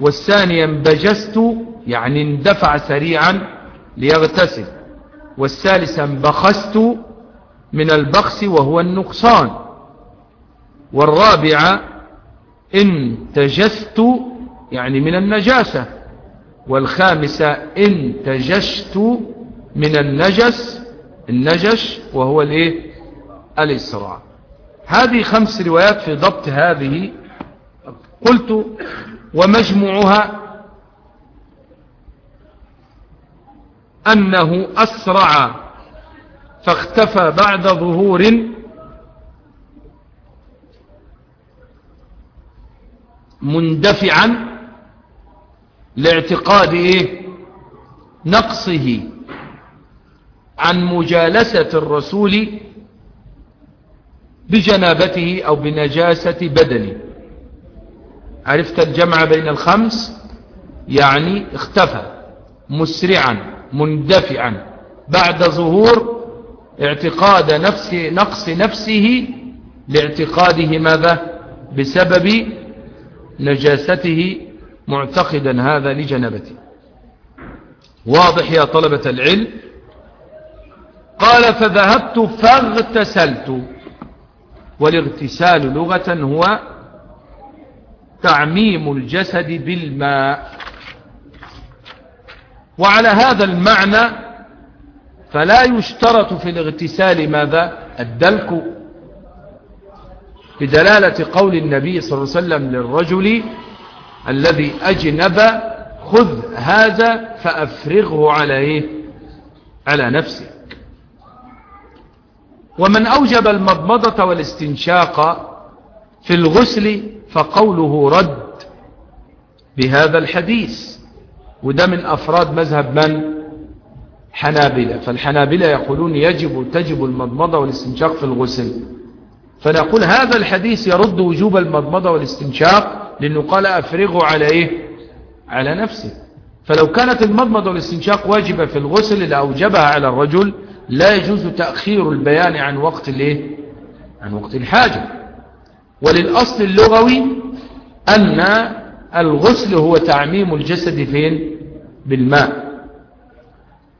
والثانية انبجست يعني اندفع سريعا ليغتسل. والثالثة انبخست من البخس وهو النقصان. والرابعة إن تجست يعني من النجاسة. والخامسة إن تجشت من النجس النجش وهو الإيه؟ الإسراء. هذه خمس روايات في ضبط هذه. قلت ومجموعها أنه أسرع فاختفى بعد ظهور مندفعا لاعتقاد إيه؟ نقصه عن مجالسة الرسول بجنابته أو بنجاسة بدنه. عرفت الجمع بين الخمس؟ يعني اختفى مسرعا مندفعا. بعد ظهور اعتقاد نفس نقص نفسه لاعتقاده ماذا؟ بسبب نجاسته معتقدا هذا لجنبته. واضح يا طلبة العلم؟ قال فذهبت فاغتسلت. والاغتسال لغة هو تعميم الجسد بالماء. وعلى هذا المعنى فلا يشترط في الاغتسال ماذا؟ الدلك بدلالة قول النبي صلى الله عليه وسلم للرجل الذي أجنب خذ هذا فأفرغه على إيه على نفسك. ومن أوجب المضمضة والاستنشاق في الغسل فقوله رد بهذا الحديث. وده من أفراد مذهب من؟ حنابلة. فالحنابلة يقولون يجب تجب المضمضة والاستنشاق في الغسل. فنقول هذا الحديث يرد وجوب المضمضة والاستنشاق لأنه قال أفرغه على إيه على نفسه. فلو كانت المضمضة والاستنشاق واجبة في الغسل لأوجبها على الرجل لا يجوز تأخير البيان عن وقت الإيه؟ عن وقت الحاجة. وللأصل اللغوي أن الغسل هو تعميم الجسد فين؟ بالماء.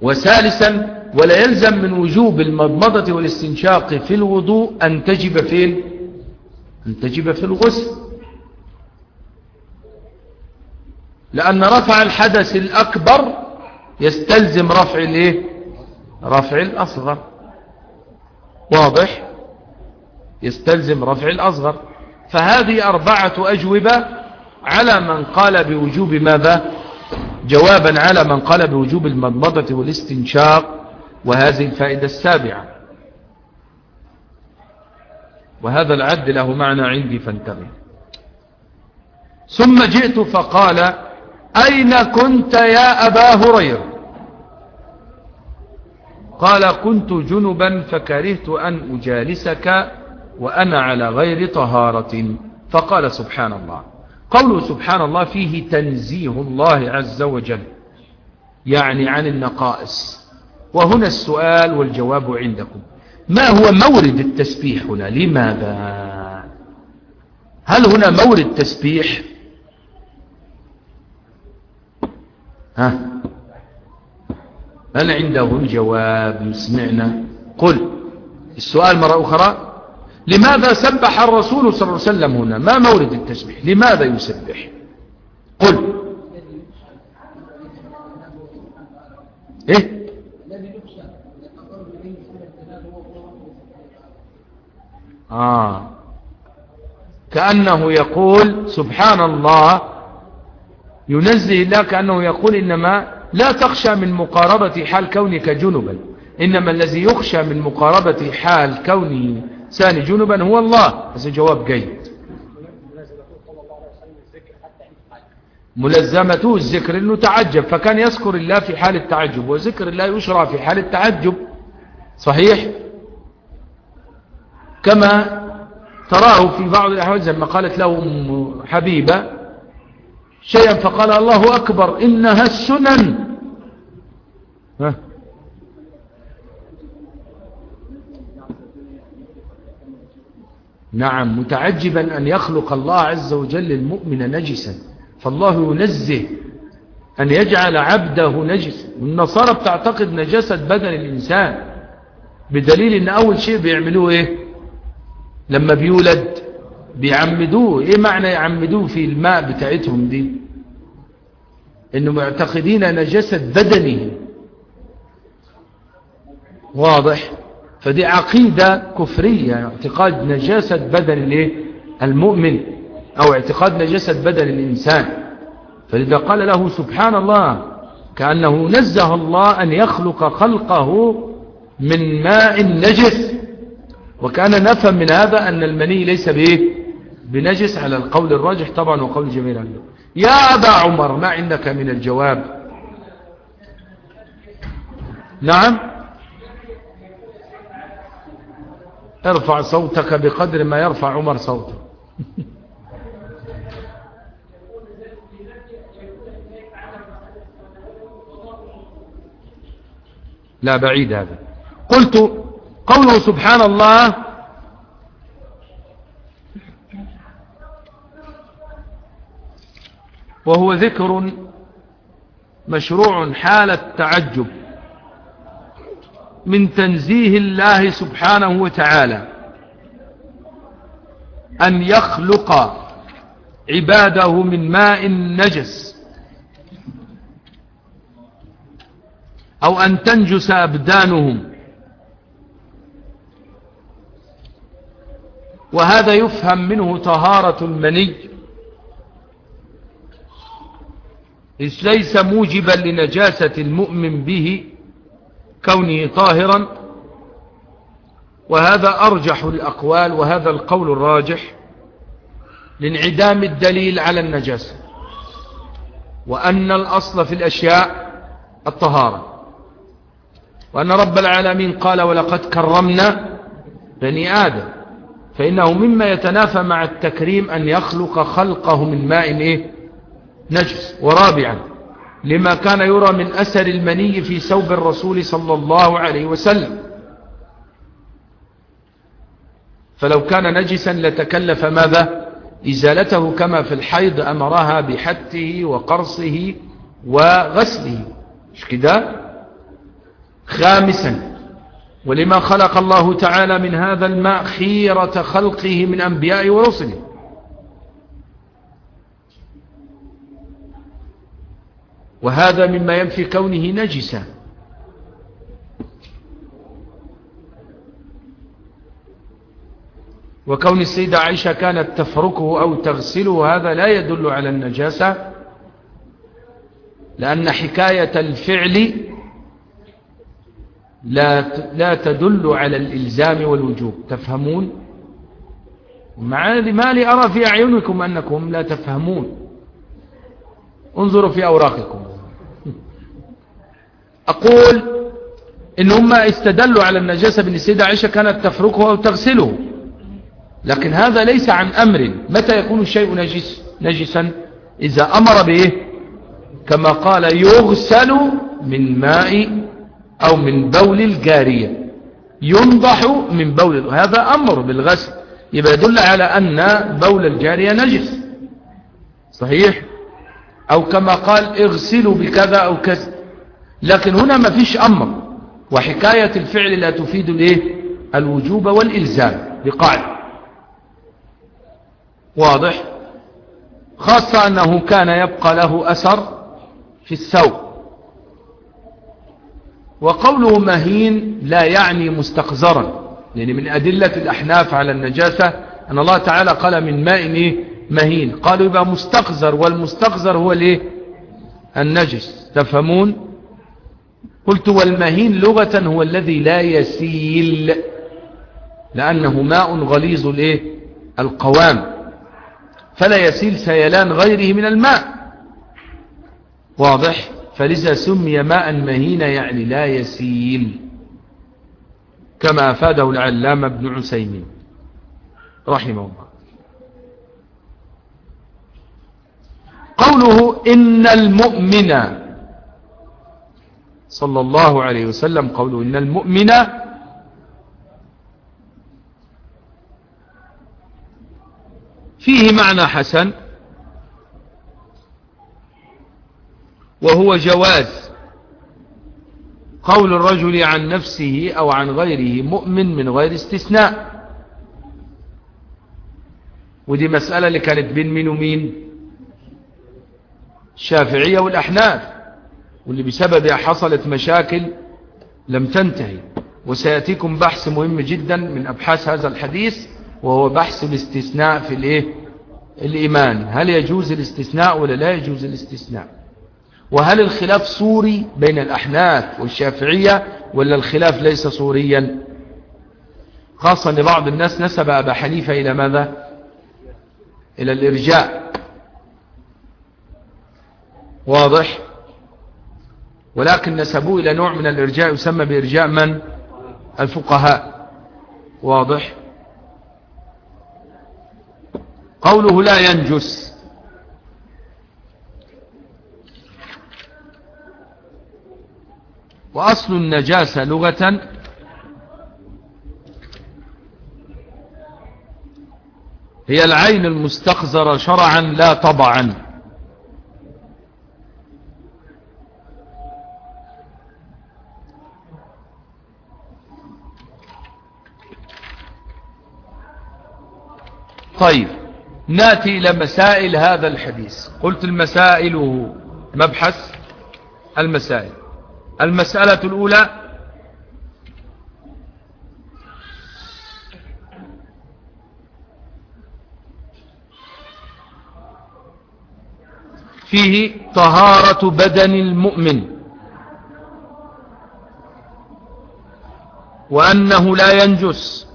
وثالثا ولا يلزم من وجوب المضمضة والاستنشاق في الوضوء أن تجب فين أن تجب في الغسل. لأن رفع الحدث الأكبر يستلزم رفع الايه رفع الأصغر. واضح؟ يستلزم رفع الأصغر. فهذه أربعة أجوبة على من قال بوجوب ماذا؟ جوابا على من قال بوجوب المضمضة والاستنشاق وهذه الفائدة السابعة. وهذا العد له معنى عندي فانتبه ثم جئت فقال أين كنت يا أبا هريرة؟ قال كنت جنبا فكرهت أن أجالسك وأنا على غير طهارة. فقال سبحان الله. قوله سبحان الله فيه تنزيه الله عز وجل يعني عن النقائص. وهنا السؤال والجواب عندكم. ما هو مورد التسبيح هنا؟ لماذا؟ هل هنا مورد تسبيح ها؟ هل عنده الجواب يسمعنا. قل. السؤال مرة أخرى. لماذا سبح الرسول صلى الله عليه وسلم هنا؟ ما مورد التسبيح؟ لماذا يسبح؟ قل. إيه؟ آه. كأنه يقول سبحان الله ينزه الله كأنه يقول إنما لا تخشى من مقاربة حال كونك جنبا. إنما الذي يخشى من مقاربة حال كونه ثاني جنبا هو الله. هذا جواب جيد. ملزمته الذكر إنه تعجب فكان يذكر الله في حال التعجب وذكر الله يشرع في حال التعجب. صحيح؟ كما تراه في بعض الأحوال زي ما قالت له حبيبة شيئا فقال الله أكبر إنها السنن ها نعم متعجبا أن يخلق الله عز وجل المؤمن نجسا. فالله ينزه أن يجعل عبده نجس النصارى بتعتقد نجاسة بدن الإنسان بدليل أن أول شيء بيعملوه إيه؟ لما بيولد بيعمدوه. إيه معنى يعمدوه في الماء بتاعتهم دي؟ إنه معتقدين نجاسة بدنه. واضح؟ فدي عقيدة كفرية اعتقاد نجاسة بدن المؤمن أو اعتقاد نجاسة بدن الإنسان. فلذا قال له سبحان الله كأنه نزه الله أن يخلق خلقه من ماء نجس. وكان نفهم من هذا أن المني ليس به بنجس على القول الراجح طبعا وقول جميل عنه. يا أبا عمر ما عندك من الجواب؟ نعم؟ ارفع صوتك بقدر ما يرفع عمر صوته لا بعيد هذا. قلت قوله سبحان الله وهو ذكر مشروع حال التعجب. من تنزيه الله سبحانه وتعالى أن يخلق عباده من ماء نجس أو أن تنجس أبدانهم. وهذا يفهم منه طهارة المني. إذ ليس موجبا لنجاسة المؤمن به كونه طاهرا وهذا أرجح الأقوال وهذا القول الراجح لانعدام الدليل على النجاسة وأن الأصل في الأشياء الطهارة وأن رب العالمين قال ولقد كرمنا بني آدم فإنه مما يتنافى مع التكريم أن يخلق خلقه من ماء إيه؟ نجس ورابعا لما كان يرى من أثر المني في ثوب الرسول صلى الله عليه وسلم. فلو كان نجسا لتكلف ماذا؟ إزالته كما في الحيض أمرها بحته وقرصه وغسله. مش كده؟ خامسا. ولما خلق الله تعالى من هذا الماء خيرة خلقه من أنبياء ورسله. وهذا مما ينفي كونه نجسا. وكون السيدة عائشة كانت تفركه أو تغسله هذا لا يدل على النجاسة لأن حكاية الفعل لا لا تدل على الإلزام والوجوب. تفهمون؟ ما لي أرى في أعينكم أنكم لا تفهمون. انظروا في أوراقكم. أقول إن هم استدلوا على النجاسة بن السيدة عائشة كانت تفركه أو تغسله لكن هذا ليس عن أمر. متى يكون الشيء نجس نجسا؟ إذا أمر به كما قال يغسل من ماء أو من بول الجارية. ينضح من بول هذا أمر بالغسل. يبقى يدل على أن بول الجارية نجس. صحيح؟ أو كما قال اغسلوا بكذا أو كذا. لكن هنا ما فيش أمر. وحكاية الفعل لا تفيد الإيه؟ الوجوب والإلزام بقاعدة. واضح؟ خاصة أنه كان يبقى له أثر في الثوب. وقوله مهين لا يعني مستقذرا لأن من أدلة الأحناف على النجاسة أن الله تعالى قال من ماء مهين. قالوا يبقى مستقذر والمستقذر هو الإيه؟ النجس. تفهمون؟ قلت والمهين لغة هو الذي لا يسيل لأنه ماء غليظ الإيه؟ القوام. فلا يسيل سيلان غيره من الماء. واضح؟ فلذا سمي ماء مهين يعني لا يسيل كما أفاده العلامة ابن عسيمين رحمه الله. قوله إن المؤمن. صلى الله عليه وسلم قوله إن المؤمن. فيه معنى حسن. وهو جواز. قول الرجل عن نفسه أو عن غيره مؤمن من غير استثناء. ودي مسألة اللي كانت بين مين ومين. الشافعية والأحناف واللي بسببها حصلت مشاكل لم تنتهي. وسيأتيكم بحث مهم جدا من أبحاث هذا الحديث وهو بحث الاستثناء في الإيه؟ الإيمان. هل يجوز الاستثناء ولا لا يجوز الاستثناء؟ وهل الخلاف صوري بين الأحناف والشافعية ولا الخلاف ليس صوريا خاصة أن بعض الناس نسب أبا حنيفة إلى ماذا؟ إلى الإرجاء. واضح؟ ولكن نسبوه إلى نوع من الإرجاء يسمى بإرجاء من؟ الفقهاء. واضح؟ قوله لا ينجس. وأصل النجاسة لغة هي العين المستقذرة شرعا لا طبعا. طيب ناتي إلى مسائل هذا الحديث. قلت المسائل مبحث المسائل. المسألة الأولى فيه طهارة بدن المؤمن وأنه لا ينجس.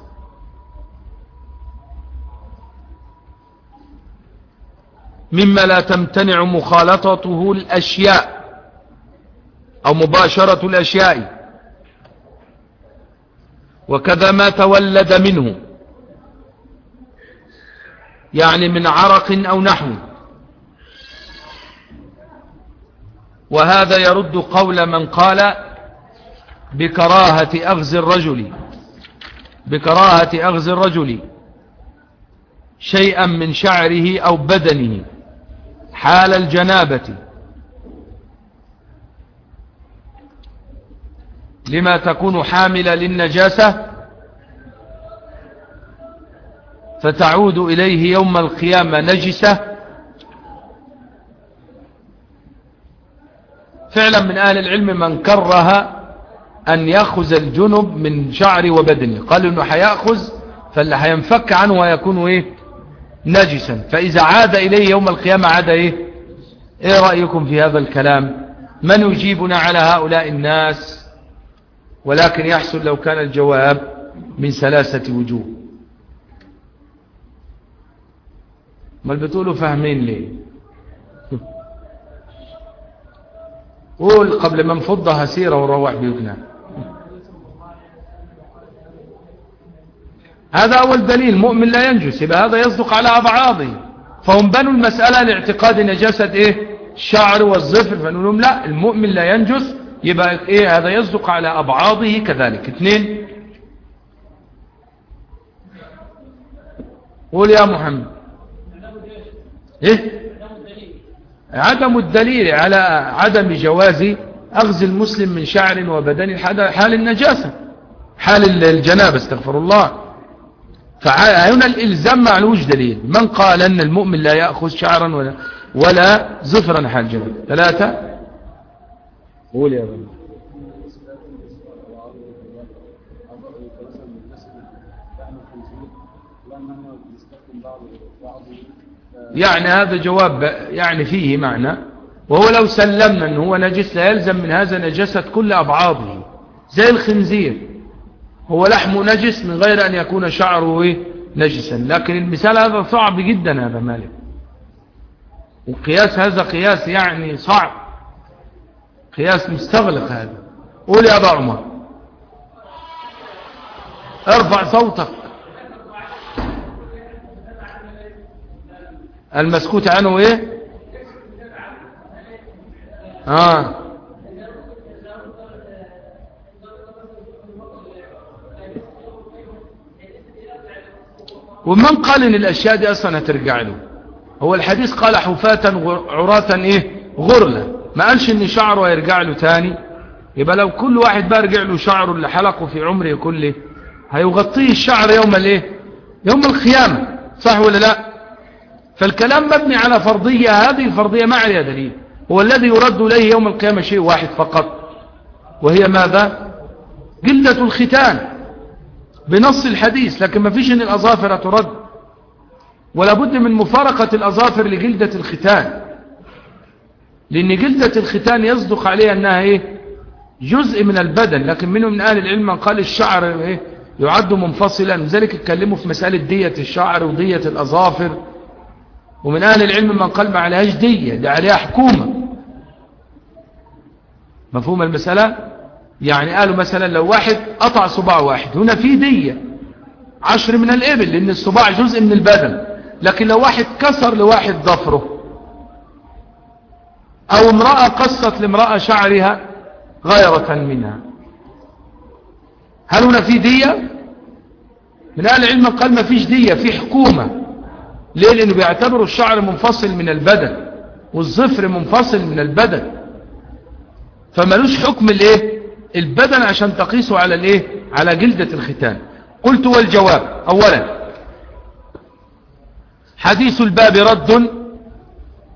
مما لا تمتنع مخالطته الأشياء أو مباشرة الأشياء. وكذا ما تولد منه. يعني من عرق أو نحو. وهذا يرد قول من قال بكراهة أغز الرجل. بكراهة أغز الرجل. شيئا من شعره أو بدنه. حال الجنابة. لما تكون حاملة للنجاسة فتعود إليه يوم القيامة نجسة. فعلا من أهل العلم من كره أن يأخذ الجنب من شعر وبدنه قالوا أنه حيأخذ فاللي حينفك عنه ويكون إيه؟ نجسا. فإذا عاد إليه يوم القيامة عاد إيه؟ إيه رأيكم في هذا الكلام؟ من يجيبنا على هؤلاء الناس؟ ولكن يحصل لو كان الجواب من ثلاثة وجوه. ما بتقولوا فاهمين ليه؟ قول قبل ما نفضها سيرة ونروح بيوتنا. هذا أول دليل مؤمن لا ينجس يبقى هذا يصدق على أبعاضه. فهم بنوا المسألة لاعتقاد نجاسة إيه؟ الشعر والظفر فنقول لهم لا المؤمن لا ينجس يبقى إيه؟ هذا يصدق على أبعاضه كذلك. اثنين. قول يا محمد. إيه؟ عدم الدليل على عدم جواز أخذ المسلم من شعر وبدن حال النجاسة حال الجنابة استغفر الله. فهنا الإلزام معلوش دليل. من قال أن المؤمن لا يأخذ شعرا ولا, ولا زفرا حاجبا ثلاثة. قول يا بني يعني هذا جواب يعني فيه معنى. وهو لو سلمنا أنه هو نجس لا يلزم من هذا نجسة كل أبعاضه. زي الخنزير. هو لحمه نجس من غير أن يكون شعره إيه؟ نجسا. لكن المثال هذا صعب جدا هذا مالك. وقياس هذا قياس يعني صعب. قياس مستغلق هذا. قول يا أبا عمر. ارفع صوتك. المسكوت عنه إيه؟ آه. ومن قال إن الأشياء دي أصلا هترجع له؟ هو الحديث قال حفاة عراة إيه؟ غرلة. ما قالش إن شعره هيرجع له تاني؟ يبقى لو كل واحد بقى رجع له شعره اللي حلقه في عمره كله هيغطيه الشعر يوم الإيه؟ يوم القيامة. صح ولا لا؟ فالكلام مبني على فرضية. هذه الفرضية ما عليها دليل. هو الذي يرد إليه يوم القيامة شيء واحد فقط وهي ماذا؟ قلة الختان. بنص الحديث لكن ما فيش إن الأظافر ترد. ولا بد من مفارقة الأظافر لجلدة الختان. لأن جلدة الختان يصدق عليها إنها إيه؟ جزء من البدن. لكن منهم من أهل العلم من قال الشعر إيه؟ يعد منفصلا. لذلك اتكلموا في مسألة دية الشعر ودية الأظافر. ومن أهل العلم من قال ما عليهاش دية ده عليها حكومة. مفهوم المسألة؟ يعني قالوا مثلا لو واحد قطع صباع واحد هنا في دية. عشر من الإبل لأن الصباع جزء من البدن. لكن لو واحد كسر لواحد ظفره أو امرأة قصت لامرأة شعرها غيرة منها. هل هنا في دية؟ من أهل العلم قال ما فيش دية في حكومة. ليه؟ لأنه بيعتبروا الشعر منفصل من البدن والظفر منفصل من البدن. فمالوش حكم الإيه؟ البدن عشان تقيسه على الايه؟ على جلدة الختان. قلت والجواب. اولا حديث الباب رد.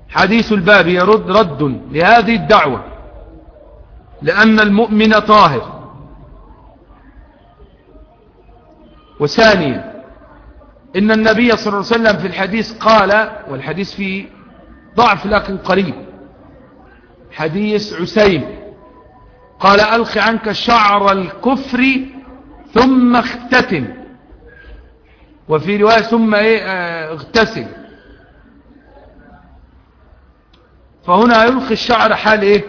حديث الباب يرد رد لهذه الدعوة لأن المؤمن طاهر. وثانيا إن النبي صلى الله عليه وسلم في الحديث قال والحديث فيه ضعف لكن قريب حديث عسيم. قال ألخ عنك شعر الكفر ثم اختتم. وفي رواية ثم إيه؟ آه، اغتسل. فهنا يلقي الشعر حال إيه؟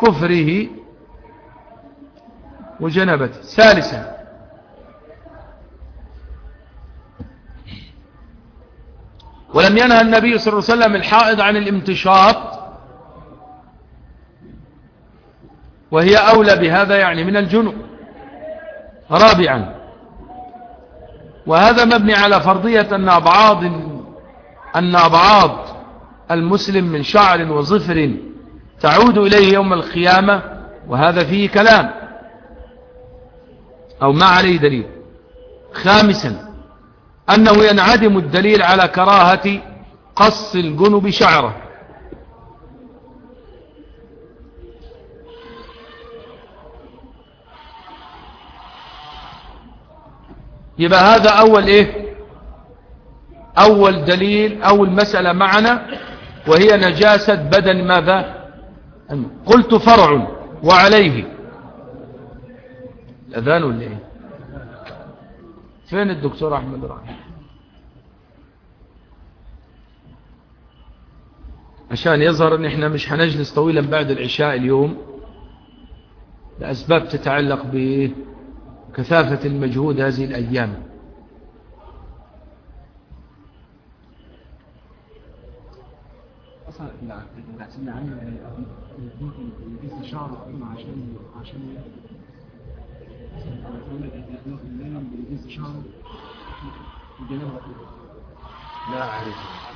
كفره وجنبته ثالثا. ولم ينهى النبي صلى الله عليه وسلم الحائض عن الامتشاط وهي أولى بهذا يعني من الجنوب رابعا. وهذا مبني على فرضية أن أبعاض أن أبعاض المسلم من شعر وظفر تعود إليه يوم القيامة وهذا فيه كلام. أو ما عليه دليل. خامسا. أنه ينعدم الدليل على كراهة قص الجنب شعره. يبقى هذا أول إيه؟ أول دليل أول مسألة معنا وهي نجاسة بدن ماذا؟ قلت فرع وعليه. الأذان ولا إيه؟ فين الدكتور أحمد رحمه عشان يظهر إن إحنا مش هنجلس طويلا بعد العشاء اليوم لأسباب تتعلق بايه كثافة المجهود هذه الأيام لا أعرف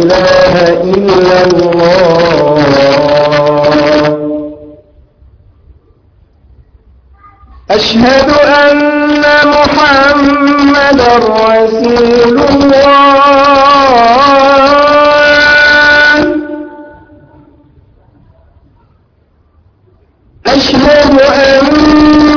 إله إلا الله. أشهد أن محمد رسول الله. أشهد أن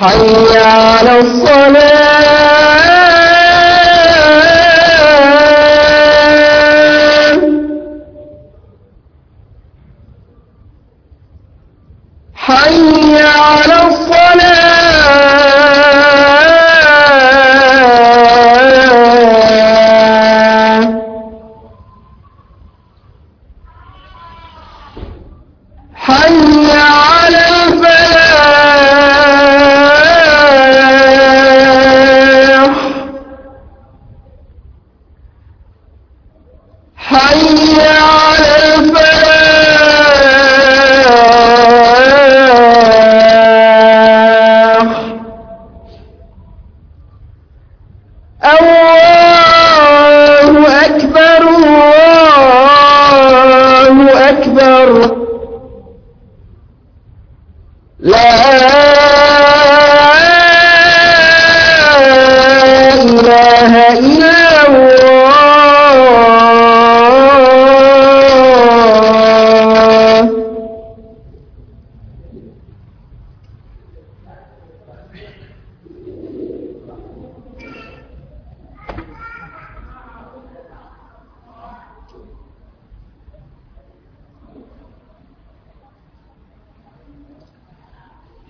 حي على الصلاة.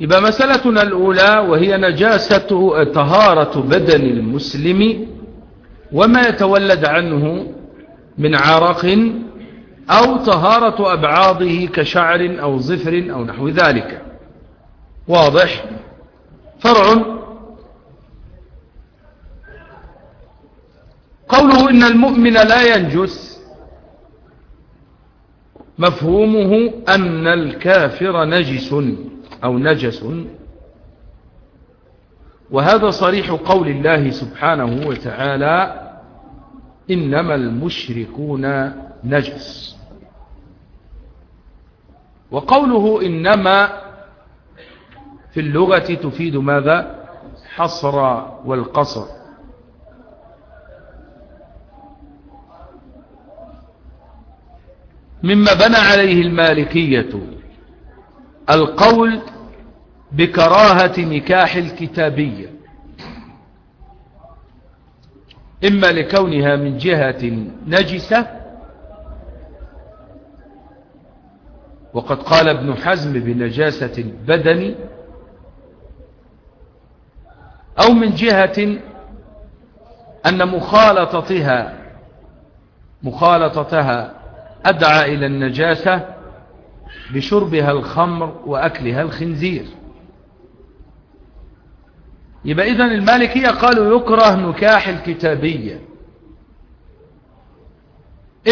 يبقى مسألتنا الأولى وهي نجاسة طهارة بدن المسلم وما يتولد عنه من عرق أو طهارة أبعاضه كشعر أو ظفر أو نحو ذلك. واضح؟ فرع. قوله إن المؤمن لا ينجس. مفهومه أن الكافر نجس. أو نجس. وهذا صريح قول الله سبحانه وتعالى إنما المشركون نجس. وقوله إنما في اللغة تفيد ماذا؟ حصر والقصر. مما بنى عليه المالكية. القول بكراهة نكاح الكتابية. إما لكونها من جهة نجسة وقد قال ابن حزم بنجاسة البدن أو من جهة أن مخالطتها مخالطتها أدعى إلى النجاسة بشربها الخمر وأكلها الخنزير. يبقى إذن المالكية قالوا يكره نكاح الكتابية.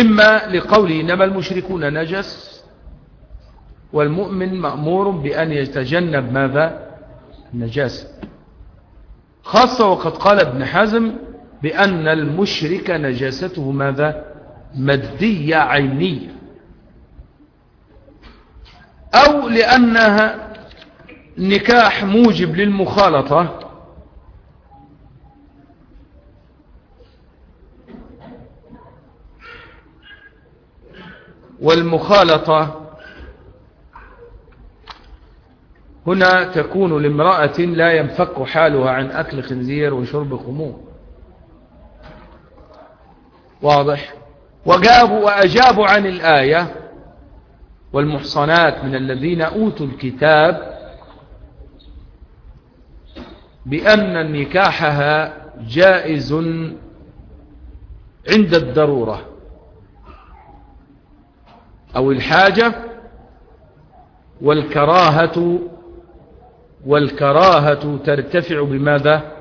إما لقوله إنما المشركون نجس والمؤمن مأمور بأن يتجنب ماذا؟ النجاسة. خاصة وقد قال ابن حزم بأن المشرك نجاسته ماذا؟ مادية عينية. أو لأنها نكاح موجب للمخالطة. والمخالطة هنا تكون لامرأة لا ينفك حالها عن أكل خنزير وشرب خمور. واضح؟ وجابوا وأجابوا عن الآية والمحصنات من الذين أوتوا الكتاب بأن نكاحها جائز عند الضرورة أو الحاجة والكراهة والكراهة ترتفع بماذا؟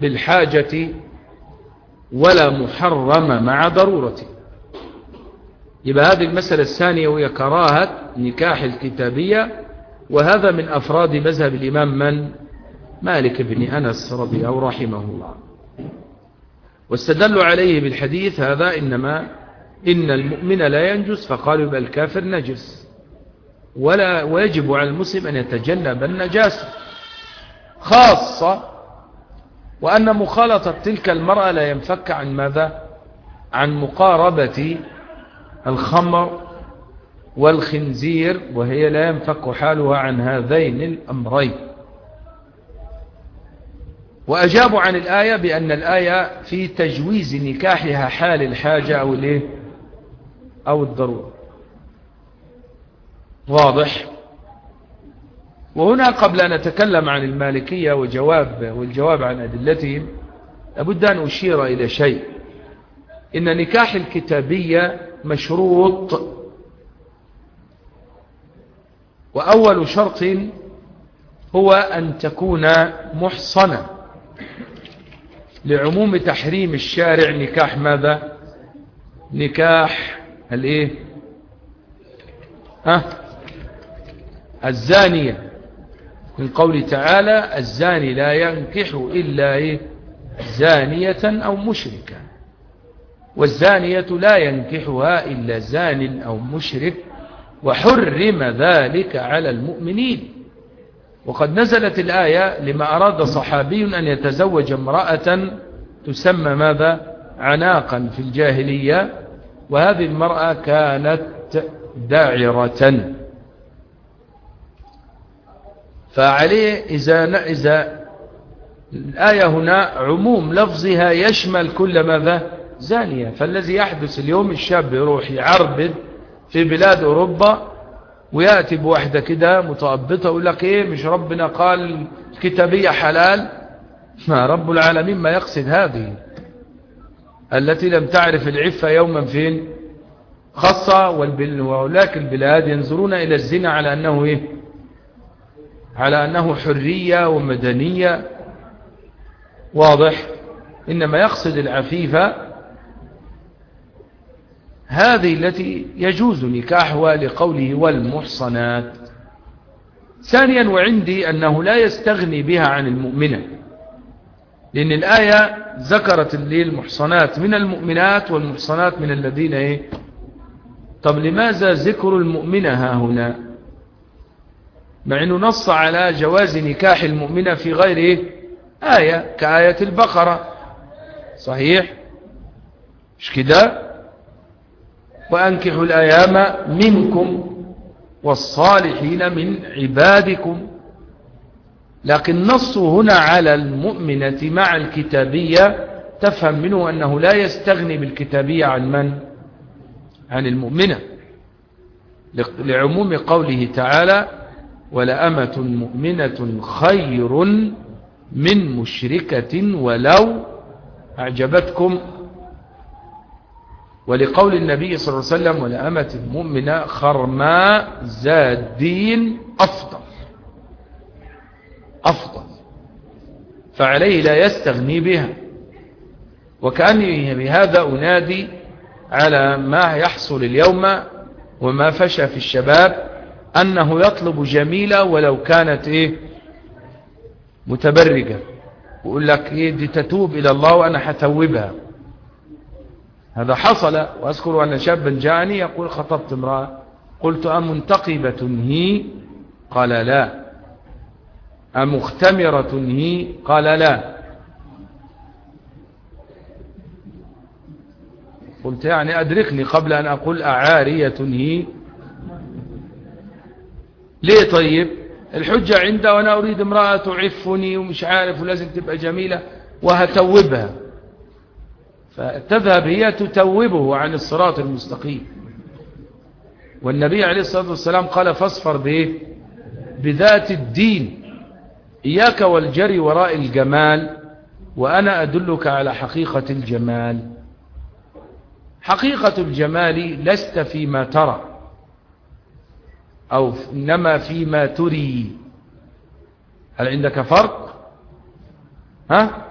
بالحاجة ولا محرم مع ضرورته. يبقى هذه المسألة الثانية وهي كراهة نكاح الكتابية وهذا من أفراد مذهب الإمام من؟ مالك بن أنس رضي الله رحمه الله. واستدلوا عليه بالحديث هذا إنما إن المؤمن لا ينجس فقالوا يبقى الكافر نجس. ولا ويجب على المسلم أن يتجنب النجاسة خاصة وأن مخالطة تلك المرأة لا ينفك عن ماذا؟ عن مقاربة الخمر والخنزير وهي لا ينفك حالها عن هذين الأمرين. وأجابوا عن الآية بأن الآية في تجويز نكاحها حال الحاجة أو الايه أو الضرورة. واضح؟ وهنا قبل أن نتكلم عن المالكية وجواب والجواب عن أدلتهم لابد أن أشير إلى شيء. إن نكاح الكتابية مشروط. وأول شرط هو أن تكون محصنة لعموم تحريم الشارع. نكاح ماذا؟ نكاح الإيه؟ ها؟ الزانية. من قول تعالى الزاني لا ينكح إلا إيه؟ زانية أو مشركة. والزانية لا ينكحها إلا زان أو مشرك وحرم ذلك على المؤمنين. وقد نزلت الآية لما أراد صحابي أن يتزوج امرأة تسمى ماذا؟ عناقا في الجاهلية وهذه المرأة كانت داعرة. فعليه إذا, إذا الآية هنا عموم لفظها يشمل كل ماذا؟ زانية. فالذي يحدث اليوم الشاب يروح يعربد في بلاد أوروبا ويأتي بواحدة كده متأبطة يقول لك إيه مش ربنا قال الكتابية حلال؟ ما رب العالمين ما يقصد هذه. التي لم تعرف العفة يوما فين خاصة ولاك البلاد ينظرون إلى الزنا على أنه إيه؟ على أنه حرية ومدنية. واضح؟ إنما يقصد العفيفة هذه التي يجوز نكاحها لقوله والمحصنات. ثانيا وعندي أنه لا يستغني بها عن المؤمنة لأن الآية ذكرت المحصنات من المؤمنات والمحصنات من الذين إيه؟ طب لماذا ذكر المؤمنة ها هنا؟ مع أنه نص على جواز نكاح المؤمنة في غير إيه؟ آية كآية البقرة. صحيح؟ مش كده؟ وأنكحوا الأيام منكم والصالحين من عبادكم. لكن نص هنا على المؤمنة مع الكتابية تفهم منه أنه لا يستغني بالكتابية عن من؟ عن المؤمنة. لعموم قوله تعالى ولأمة مؤمنة خير من مشركة ولو أعجبتكم ولقول النبي صلى الله عليه وسلم ولأمة المؤمنة خرماء زادين أفضل. أفضل. فعليه لا يستغني بها. وكأني بهذا أنادي على ما يحصل اليوم وما فشى في الشباب أنه يطلب جميلة ولو كانت إيه؟ متبرجة. ويقول لك إيه؟ دي تتوب إلى الله وأنا حتوبها هذا حصل. وأذكر أن شابا جاءني يقول خطبت امرأة قلت أمنتقبة هي؟ قال لا. أمختمرة هي؟ قال لا. قلت يعني أدركني قبل أن أقول أعارية هي. ليه طيب؟ الحجة عنده وأنا أريد امرأة تعفني ومش عارف ولازم تبقى جميلة وهتوبها. فتذهب هي تتوبه عن الصراط المستقيم. والنبي عليه الصلاة والسلام قال فاصفر بإيه بذات الدين. إياك والجري وراء الجمال وأنا أدلك على حقيقة الجمال. حقيقة الجمال لست فيما ترى أو إنما فيما تري. هل عندك فرق؟ ها؟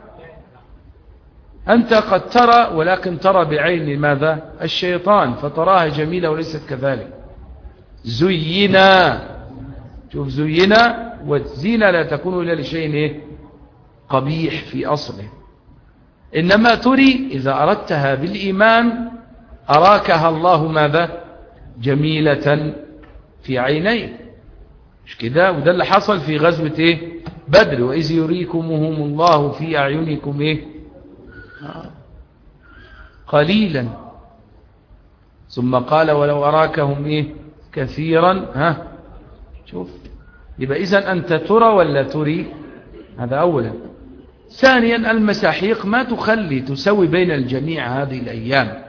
أنت قد ترى ولكن ترى بعين ماذا؟ الشيطان فتراها جميلة وليست كذلك. زينا شوف زينا والزينة لا تكون إلا لشيء إيه؟ قبيح في أصله. إنما تري إذا أردتها بالإيمان أراكها الله ماذا؟ جميلة في عينيك. مش كده؟ وده اللي حصل في غزوة إيه؟ بدر. وإذ يريكمهم الله في أعينكم إيه؟ قليلا. ثم قال ولو أراكهم إيه كثيرا ها؟ شوف يبقى إذا أنت ترى ولا تري؟ هذا أولا. ثانيا المساحيق ما تخلي تسوي بين الجميع هذه الأيام.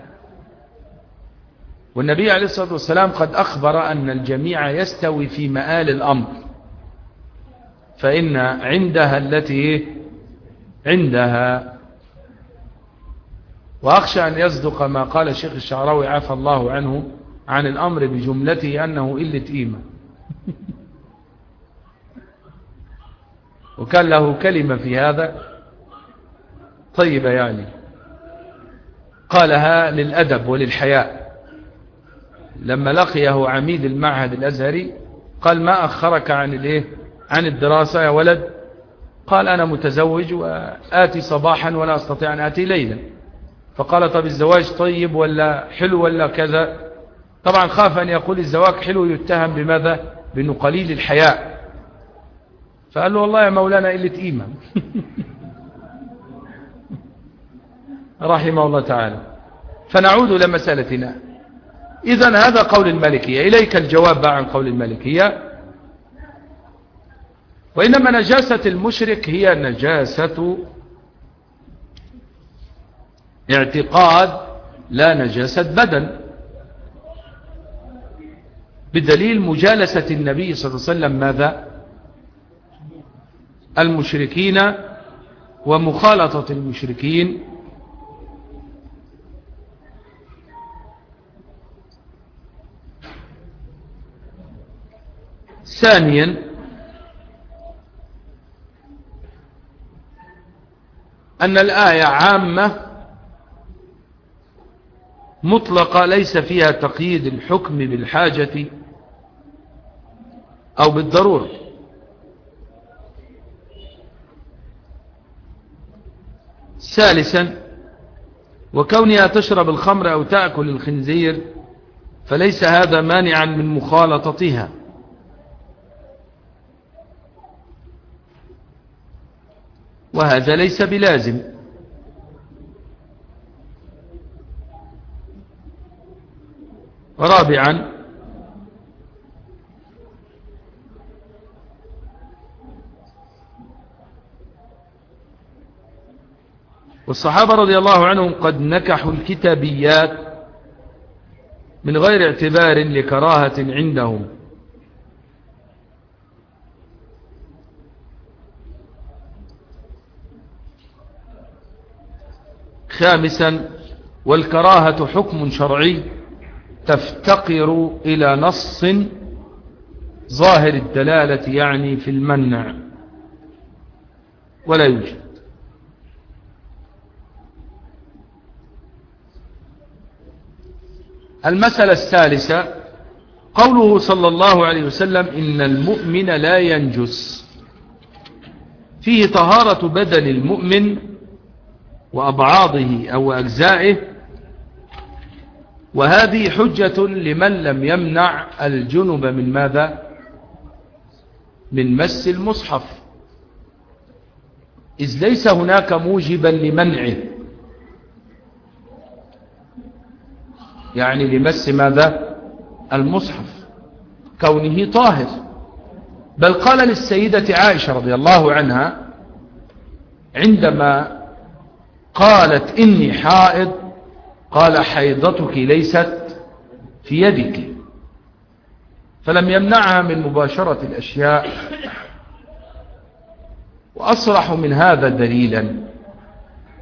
والنبي عليه الصلاة والسلام قد أخبر أن الجميع يستوي في مآل الأمر. فإن عندها التي عندها وأخشى أن يصدق ما قال الشيخ الشعراوي عفى الله عنه عن الأمر بجملته أنه إلة إيمة وكان له كلمة في هذا. طيبة يعني قالها للأدب وللحياء. لما لقيه عميد المعهد الأزهري قال ما أخرك عن الإيه؟ عن الدراسة يا ولد؟ قال أنا متزوج وآتي صباحا ولا أستطيع أن آتي ليلا. فقال طب الزواج طيب ولا حلو ولا كذا؟ طبعا خاف أن يقول الزواج حلو يتهم بماذا؟ بأنه قليل الحياء. فقال له والله يا مولانا قلة إيمان رحمه الله تعالى. فنعود إلى مسألتنا. إذا هذا قول المالكية. إليك الجواب عن قول المالكية. وإنما نجاسة المشرك هي نجاسة اعتقاد لا نجاسة بدن بدليل مجالسة النبي صلى الله عليه وسلم ماذا؟ المشركين ومخالطة المشركين. ثانيا أن الآية عامة مطلقة ليس فيها تقييد الحكم بالحاجة أو بالضرورة. ثالثا وكونها تشرب الخمر أو تأكل الخنزير فليس هذا مانعا من مخالطتها. وهذا ليس بلازم. رابعا. والصحابة رضي الله عنهم قد نكحوا الكتابيات من غير اعتبار لكراهة عندهم. خامسا والكراهة حكم شرعي. تفتقر إلى نص ظاهر الدلالة يعني في المنع. ولا يوجد. المسألة الثالثة قوله صلى الله عليه وسلم إن المؤمن لا ينجس. فيه طهارة بدن المؤمن وأبعاضه أو أجزائه وهذه حجة لمن لم يمنع الجنب من ماذا؟ من مس المصحف. إذ ليس هناك موجبا لمنعه. يعني لمس ماذا؟ المصحف كونه طاهر. بل قال للسيدة عائشة رضي الله عنها عندما قالت إني حائض قال حيضتك ليست في يدك. فلم يمنعها من مباشرة الأشياء. وأصرح من هذا دليلا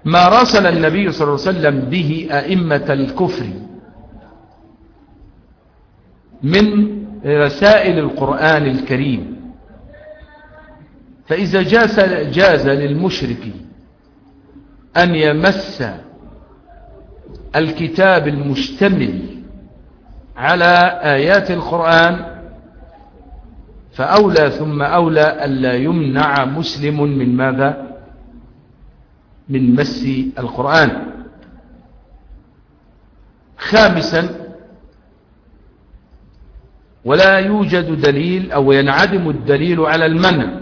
ما راسل النبي صلى الله عليه وسلم به أئمة الكفر من رسائل القرآن الكريم. فإذا جاز, جاز للمشرك أن يمس الكتاب المشتمل على آيات القرآن فأولى ثم أولى ألا يمنع مسلم من ماذا؟ من مس القرآن. خامسا ولا يوجد دليل أو ينعدم الدليل على المنع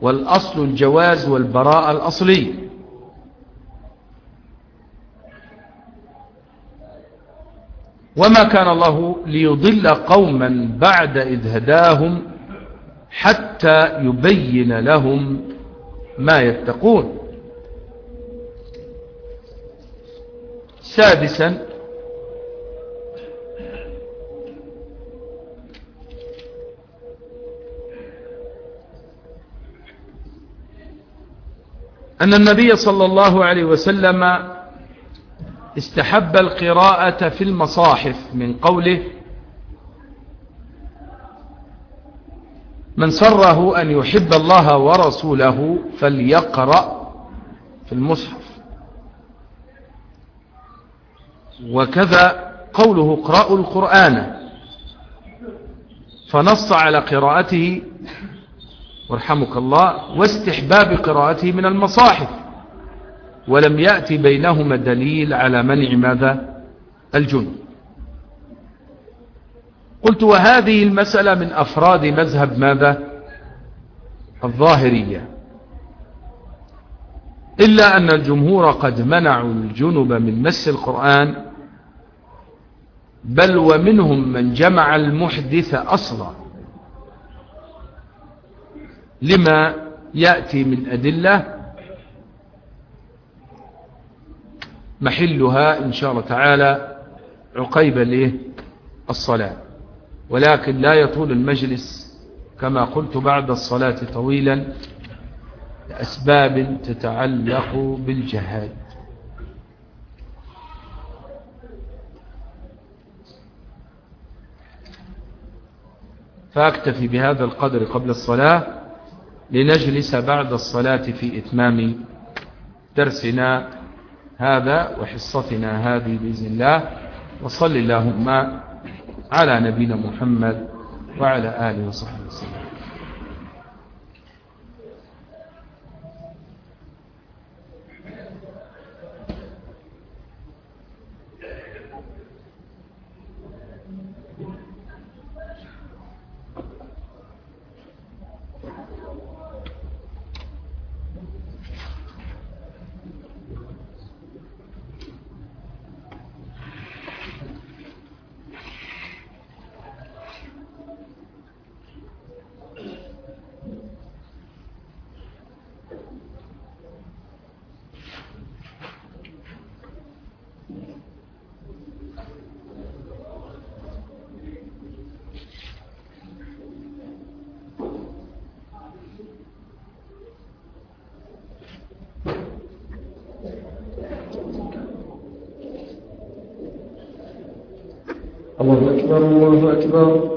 والأصل الجواز والبراءة الأصلي وما كان الله ليضل قوما بعد إذ هداهم حتى يبين لهم ما يتقون. سادسا أن النبي صلى الله عليه وسلم استحب القراءة في المصاحف من قوله من سره أن يحب الله ورسوله فليقرأ في المصحف. وكذا قوله اقرأوا القرآن. فنص على قراءته وارحمك الله واستحباب قراءته من المصاحف. ولم يأتي بينهما دليل على منع ماذا؟ الجن. قلت وهذه المسألة من أفراد مذهب ماذا؟ الظاهرية. إلا أن الجمهور قد منعوا الجنب من مس القرآن بل ومنهم من جمع المحدث أصلا. لما يأتي من أدلة محلها إن شاء الله تعالى عقيب له الصلاة. ولكن لا يطول المجلس كما قلت بعد الصلاة طويلا لأسباب تتعلق بالجهاد. فأكتفي بهذا القدر قبل الصلاة لنجلس بعد الصلاة في إتمام درسنا هذا وحصتنا هذه بإذن الله. وصل اللهم على نبينا محمد وعلى آله وصحبه وسلم الله أكبر الله أكبر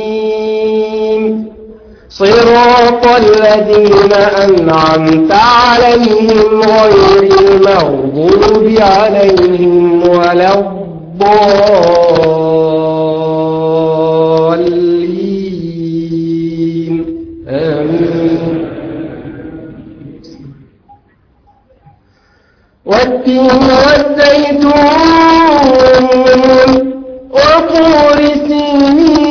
صراط الذين أنعمت عليهم غير المغضوب عليهم ولا الضالين. آمين. والتين والزيتون وطور سنين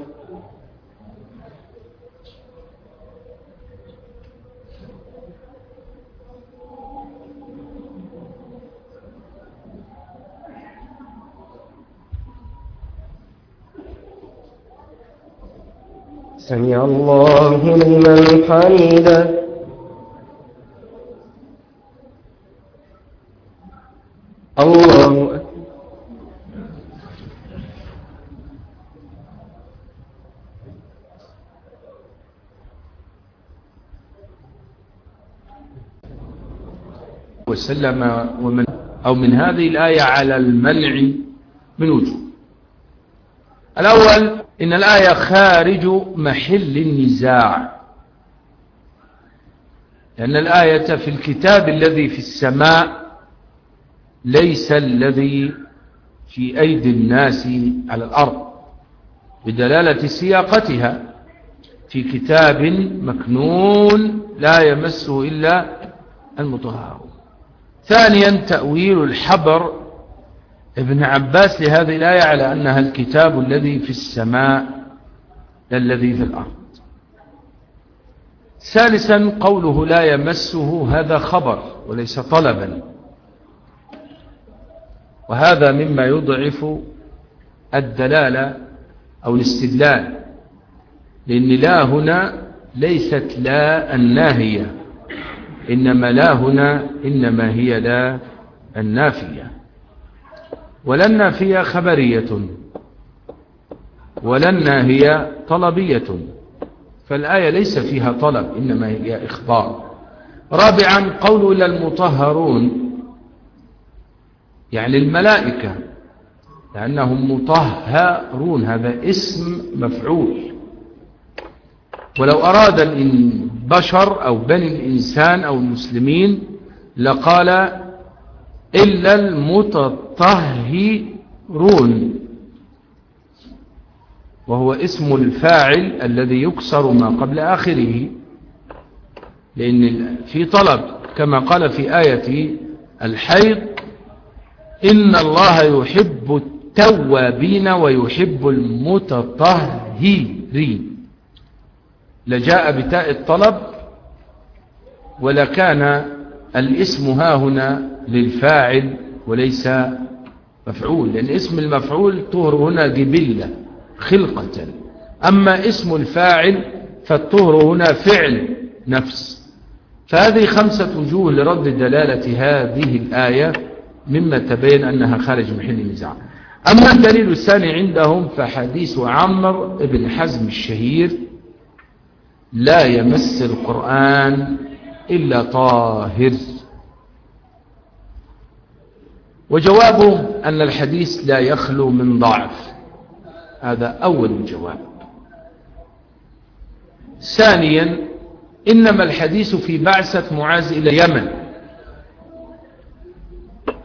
سمع الله لمن حمده. الله وسلم ومن أو من هذه الآية على المنع من وجوه. الأول إن الآية خارج محل النزاع. لأن الآية في الكتاب الذي في السماء ليس الذي في أيدي الناس على الأرض بدلالة سياقتها في كتاب مكنون لا يمسه إلا المطهرون. ثانيا تأويل الحبر ابن عباس لهذه الآية على أنها الكتاب الذي في السماء الذي في الأرض. ثالثا قوله لا يمسه هذا خبر وليس طلبا. وهذا مما يضعف الدلالة أو الاستدلال لأن لا هنا ليست لا الناهية إنما لا هنا إنما هي لا النافية. ولا النافية خبرية. ولا الناهية طلبية. فالآية ليس فيها طلب إنما هي إخبار. رابعا قول إلى المطهرون يعني الملائكة لأنهم مطهرون هذا اسم مفعول. ولو أراد البشر أو بني الإنسان أو المسلمين لقال إلا المتطهرون. وهو اسم الفاعل الذي يكسر ما قبل آخره. لأن في طلب كما قال في آية الحيض إن الله يحب التوابين ويحب المتطهرين. لجاء بتاء الطلب ولكان الاسم ها هنا للفاعل وليس مفعول لأن اسم المفعول طهر هنا جبلة خلقة. أما اسم الفاعل فالطهر هنا فعل نفس. فهذه خمسة وجوه لرد دلالة هذه الآية مما تبين أنها خارج محل النزاع أما الدليل الثاني عندهم فحديث عمر بن حزم الشهير لا يمس القرآن إلا طاهر. وجوابه أن الحديث لا يخلو من ضعف. هذا أول جواب. ثانيا إنما الحديث في بعثة معاذ إلى اليمن.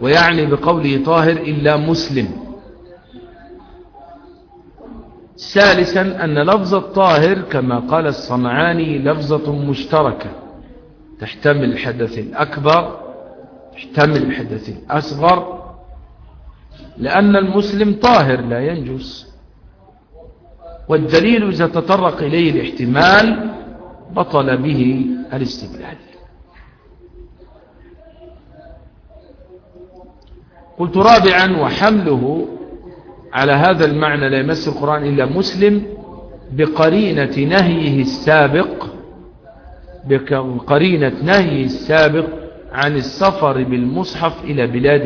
ويعني بقوله طاهر إلا مسلم. ثالثا أن لفظ الطاهر كما قال الصنعاني لفظة مشتركة. تحتمل الحدث الأكبر تحتمل الحدث الأصغر لأن المسلم طاهر لا ينجس. والدليل إذا تطرق إليه الاحتمال بطل به الاستدلال. قلت رابعا وحمله على هذا المعنى لا يمس القرآن إلا مسلم بقرينة نهيه السابق بقرينة نهيه السابق عن السفر بالمصحف إلى بلاد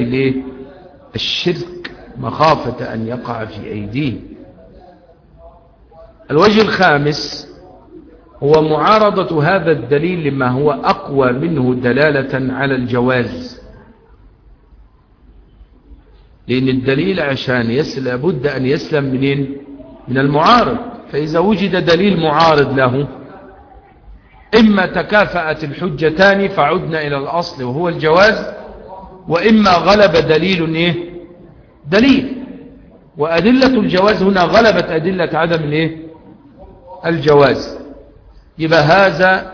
الشرك مخافة أن يقع في أيديه الوجه الخامس هو معارضة هذا الدليل لما هو أقوى منه دلالة على الجواز. لأن الدليل عشان يسلم بد أن يسلم منين؟ من المعارض. فإذا وجد دليل معارض له إما تكافأت الحجتان فعدنا إلى الأصل وهو الجواز وإما غلب دليل إيه؟ دليل وأدلة الجواز هنا غلبت أدلة عدم الإيه؟ الجواز يبقى هذا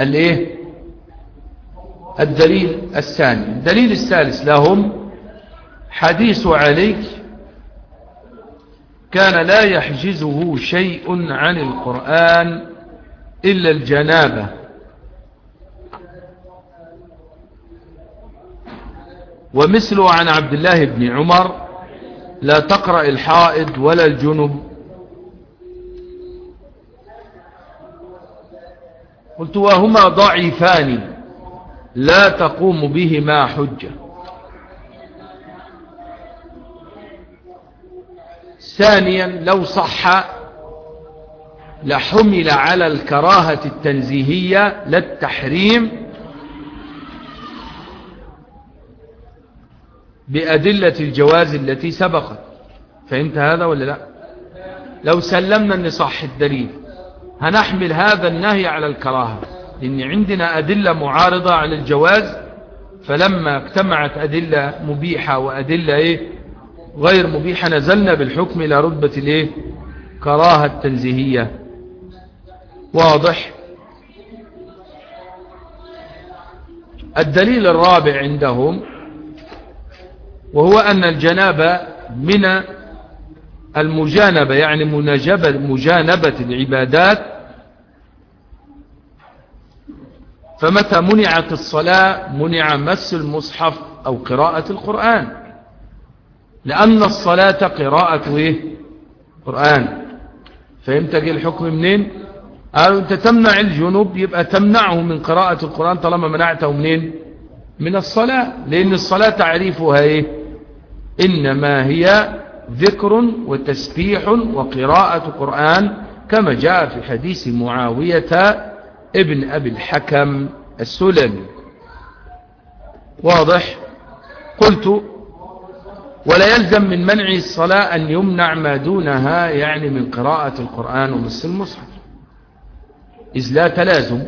الإيه؟ الدليل الثاني الدليل الثالث لهم حديث عليك كان لا يحجزه شيء عن القرآن إلا الجنابة ومثله عن عبد الله بن عمر لا تقرأ الحائض ولا الجنب. قلت وهما ضعيفان لا تقوم بهما حجة. ثانيا لو صح لحمل على الكراهة التنزيهية لا التحريم بأدلة الجواز التي سبقت. فهمت هذا ولا لا؟ لو سلمنا أن صح الدليل هنحمل هذا النهي على الكراهة. لأن عندنا أدلة معارضة على الجواز فلما اجتمعت أدلة مبيحة وأدلة إيه؟ غير مبيحة نزلنا بالحكم إلى رتبة الإيه؟ كراهة تنزيهية. واضح؟ الدليل الرابع عندهم وهو أن الجنابة من المجانبة يعني مجانبة العبادات. فمتى منعت الصلاة؟ منع مس المصحف أو قراءة القرآن. لأن الصلاة قراءة إيه؟ قرآن. فهمت الحكم منين؟ قالوا أنت تمنع الجنوب يبقى تمنعه من قراءة القرآن طالما منعته منين؟ من الصلاة. لأن الصلاة تعريفها إيه؟ إنما هي ذكر وتسبيح وقراءة قرآن كما جاء في حديث معاوية ابن أبي الحكم السلمي. واضح؟ قلت ولا يلزم من منع الصلاة أن يمنع ما دونها يعني من قراءة القرآن ومس المصحف. إذ لا تلازم.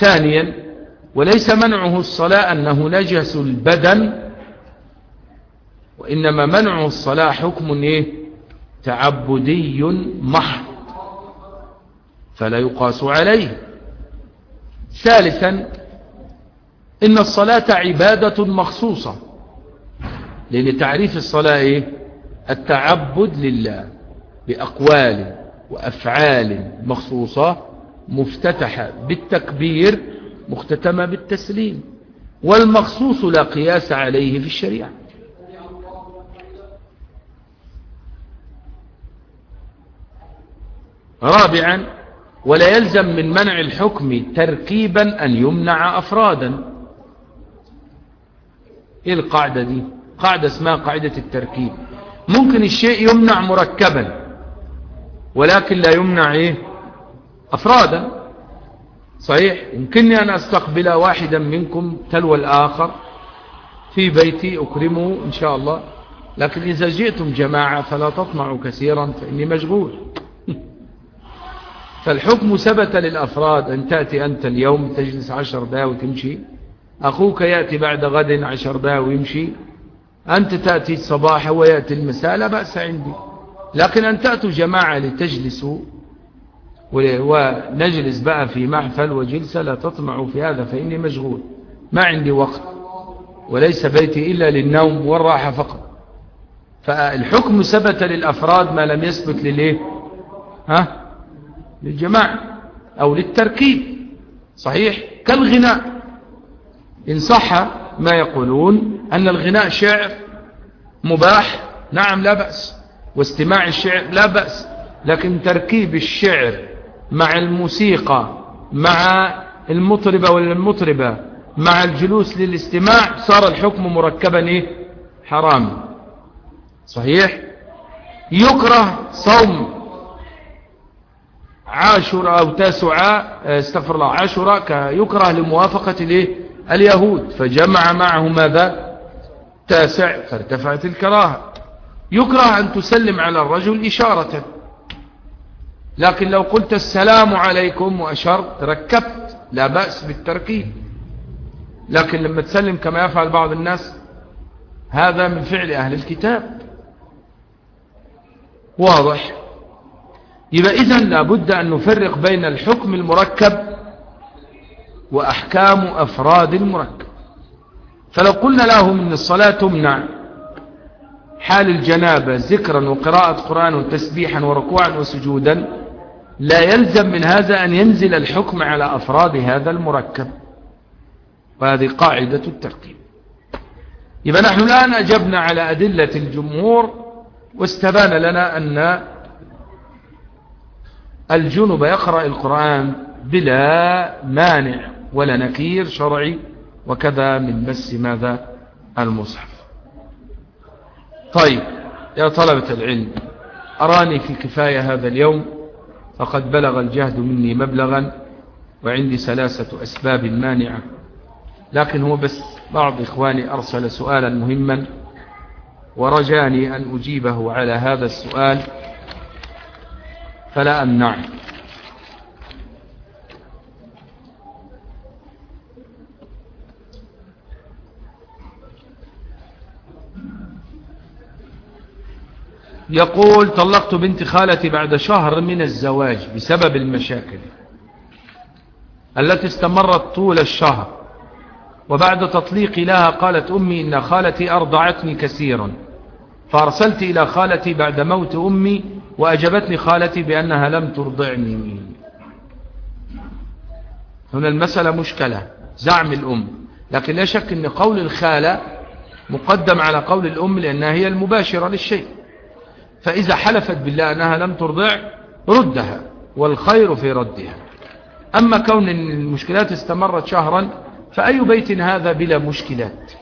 ثانيا وليس منعه الصلاة أنه نجس البدن وإنما منعه الصلاة حكم إيه؟ تعبدي محض فلا يقاس عليه ثالثا إن الصلاة عبادة مخصوصة لأن تعريف الصلاة إيه؟ التعبد لله بأقوال وأفعال مخصوصة مفتتحة بالتكبير مختتمة بالتسليم والمخصوص لا قياس عليه في الشريعة. رابعا ولا يلزم من منع الحكم تركيبا أن يمنع أفرادا. إيه القاعدة دي؟ قاعدة اسمها قاعدة التركيب. ممكن الشيء يمنع مركبا ولكن لا يمنع إيه؟ أفرادا. صحيح؟ يمكنني أن أستقبل واحدا منكم تلو الآخر في بيتي أكرمه إن شاء الله. لكن إذا جئتم جماعة فلا تطمعوا كثيرا فإني مشغول. فالحكم ثبت للأفراد أن تأتي أنت اليوم تجلس عشر دقائق وتمشي. أخوك يأتي بعد غد عشر دقائق ويمشي. أنت تأتي الصباح ويأتي المساء لا بأس عندي. لكن أن تأتوا جماعة لتجلسوا ونجلس بقى في محفل وجلسة لا تطمعوا في هذا فإني مشغول ما عندي وقت وليس بيتي إلا للنوم والراحة فقط. فالحكم ثبت للأفراد ما لم يثبت لليه ها؟ للجماعة أو للتركيب. صحيح؟ كالغناء. إن صح ما يقولون أن الغناء شعر مباح نعم لا بأس واستماع الشعر لا بأس لكن تركيب الشعر مع الموسيقى مع المطربة والمطربة مع الجلوس للاستماع صار الحكم مركبا إيه؟ حرام. صحيح؟ يكره صوم عاشوراء أو تاسعاء استغفر الله عاشوراء يكره لموافقة الإيه؟ اليهود. فجمع معه ماذا؟ تاسع فارتفعت الكراهة. يكره أن تسلم على الرجل إشارة. لكن لو قلت السلام عليكم وأشرت ركبت لا بأس بالتركيب. لكن لما تسلم كما يفعل بعض الناس هذا من فعل أهل الكتاب. واضح؟ يبقى إذن لابد أن نفرق بين الحكم المركب وأحكام أفراد المركب. فلو قلنا لهم أن الصلاة تمنع حال الجنابة ذكرا وقراءة قرآن وتسبيحا وركوعا وسجودا لا يلزم من هذا أن ينزل الحكم على أفراد هذا المركب. وهذه قاعدة الترتيب يبقى نحن الآن أجبنا على أدلة الجمهور واستبان لنا أن الجنب يقرأ القرآن بلا مانع ولا نكير شرعي وكذا من مس ماذا؟ المصحف. طيب يا طلبة العلم أراني في كفاية هذا اليوم؟ فقد بلغ الجهد مني مبلغا وعندي ثلاثة أسباب مانعة. لكن هو بس بعض إخواني أرسل سؤالا مهما ورجاني أن أجيبه على هذا السؤال فلا أمنع يقول طلقت بنت خالتي بعد شهر من الزواج بسبب المشاكل التي استمرت طول الشهر. وبعد تطليقي لها قالت أمي إن خالتي أرضعتني كثيرا. فأرسلت إلى خالتي بعد موت أمي وأجبتني خالتي بأنها لم ترضعني هنا المسألة مشكلة زعم الأم. لكن لا شك أن قول الخالة مقدم على قول الأم لأنها هي المباشرة للشيء. فإذا حلفت بالله أنها لم ترضع ردها والخير في ردها. أما كون المشكلات استمرت شهرا فأي بيت هذا بلا مشكلات؟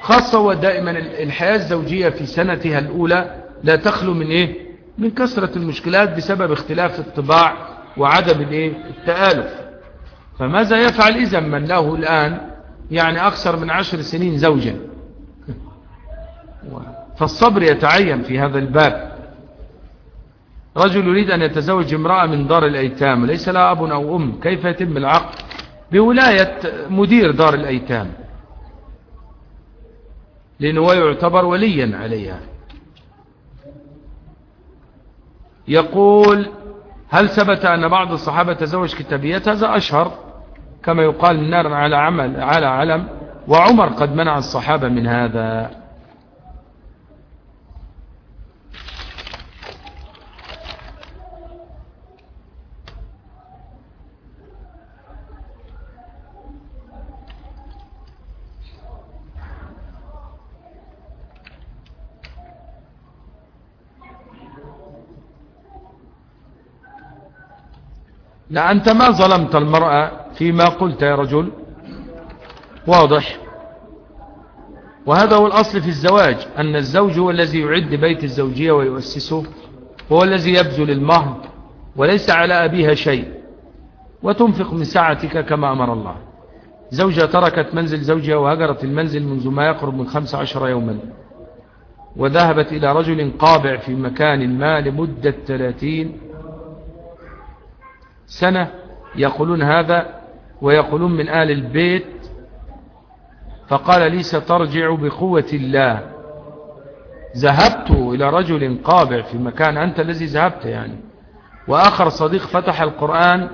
خاصة ودائما الحياة الزوجية في سنتها الأولى لا تخلو من إيه؟ من كثرة المشكلات بسبب اختلاف الطباع وعدم الإيه؟ التآلف. فماذا يفعل إذا من له الآن؟ يعني أكثر من عشر سنين زوجا. فالصبر يتعين في هذا الباب. رجل يريد أن يتزوج امرأة من دار الأيتام ليس لها أب أو أم كيف يتم العقد؟ بولاية مدير دار الأيتام. لأنه يعتبر وليا عليها. يقول هل ثبت أن بعض الصحابة تزوج كتابيات هذا أشهر. كما يقال النار على عمل على علم وعمر قد منع الصحابة من هذا. لا أنت ما ظلمت المرأة فيما قلت يا رجل. واضح. وهذا هو الأصل في الزواج أن الزوج هو الذي يعد بيت الزوجية ويؤسسه هو الذي يبذل المهر وليس على أبيها شيء. وتنفق من ساعتك كما أمر الله. زوجة تركت منزل زوجها وهجرت المنزل منذ ما يقرب من خمس عشر يوما. وذهبت إلى رجل قابع في مكان ما لمدة ثلاثين سنة يقولون هذا ويقولون من آل البيت فقال لي سترجع بقوة الله. ذهبت إلى رجل قابع في مكان أنت الذي ذهبت يعني. وآخر صديق فتح القرآن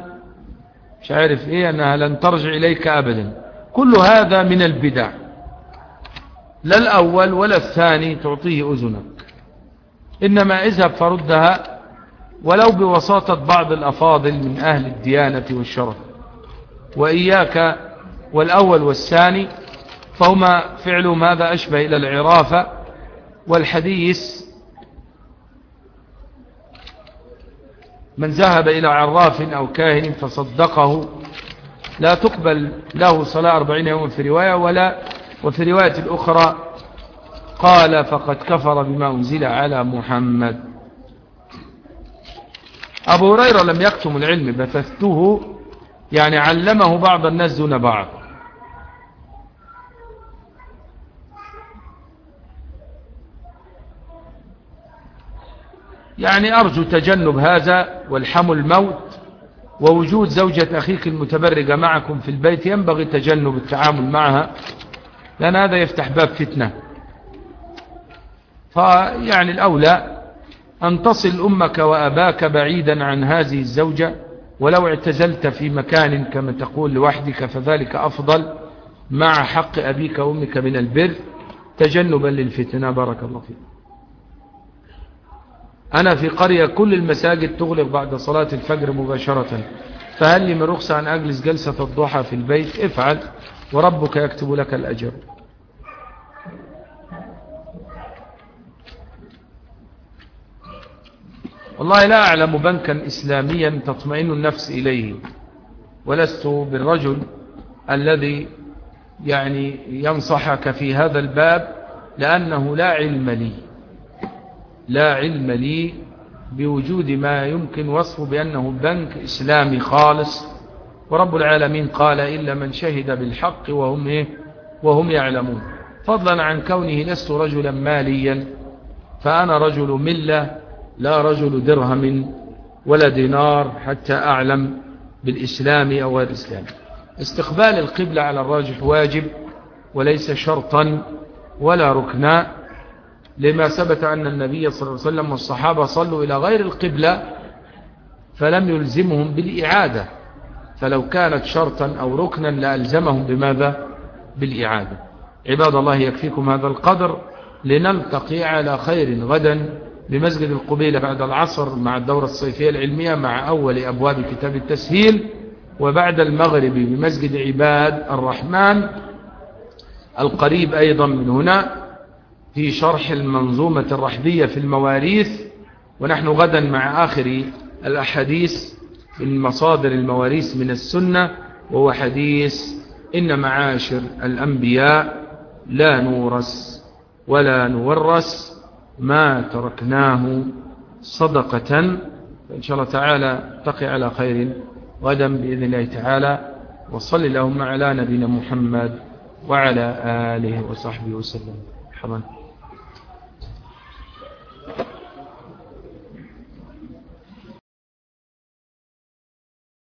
مش عارف إيه أنها لن ترجع إليك أبدا. كل هذا من البدع. لا الأول ولا الثاني تعطيه أذنك. إنما اذهب فردها ولو بوساطة بعض الأفاضل من أهل الديانة والشرف وإياك والأول والثاني فهما فعل ماذا أشبه إلى العرافة والحديث. من ذهب إلى عراف أو كاهن فصدقه. لا تقبل له صلاة أربعين يوما في رواية ولا وفي رواية الأخرى قال فقد كفر بما أنزل على محمد. أبو هريرة لم يكتم العلم بثثته يعني علمه بعض الناس دون بعض. يعني أرجو تجنب هذا والحم الموت ووجود زوجة أخيك المتبرجة معكم في البيت ينبغي تجنب التعامل معها لأن هذا يفتح باب فتنة. فيعني الأولى أن تصل أمك وأباك بعيدا عن هذه الزوجة ولو اعتزلت في مكان كما تقول لوحدك فذلك أفضل مع حق أبيك وأمك من البر تجنبا للفتنة. بارك الله فيك. أنا في قرية كل المساجد تغلق بعد صلاة الفجر مباشرة. فهل لي من رخصة أن أجلس جلسة الضحى في البيت؟ افعل وربك يكتب لك الأجر. والله لا أعلم بنكا إسلاميا تطمئن النفس إليه ولست بالرجل الذي يعني ينصحك في هذا الباب لأنه لا علم لي لا علم لي بوجود ما يمكن وصفه بأنه بنك إسلامي خالص. ورب العالمين قال إلا من شهد بالحق وهم, إيه؟ وهم يعلمون. فضلا عن كونه لست رجلا ماليا فأنا رجل ملة لا رجل درهم ولا دينار حتى أعلم بالإسلام أو غير الإسلام. استقبال القبلة على الراجح واجب وليس شرطا ولا ركنا. لما ثبت أن النبي صلى الله عليه وسلم والصحابة صلوا إلى غير القبلة فلم يلزمهم بالإعادة. فلو كانت شرطا أو ركنا لألزمهم بماذا؟ بالإعادة. عباد الله يكفيكم هذا القدر لنلتقي على خير غدا بمسجد القبيلة بعد العصر مع الدورة الصيفية العلمية مع أول أبواب كتاب التسهيل وبعد المغرب بمسجد عباد الرحمن القريب أيضا من هنا في شرح المنظومة الرحبية في المواريث ونحن غدا مع آخر الأحاديث من مصادر المواريث من السنة وهو حديث إن معاشر الأنبياء لا نورس ولا نورس ما تركناه صدقة إن شاء الله تعالى تقي على خير غدا بإذن الله تعالى. وصل اللهم على نبينا محمد وعلى آله وصحبه وسلم. حمد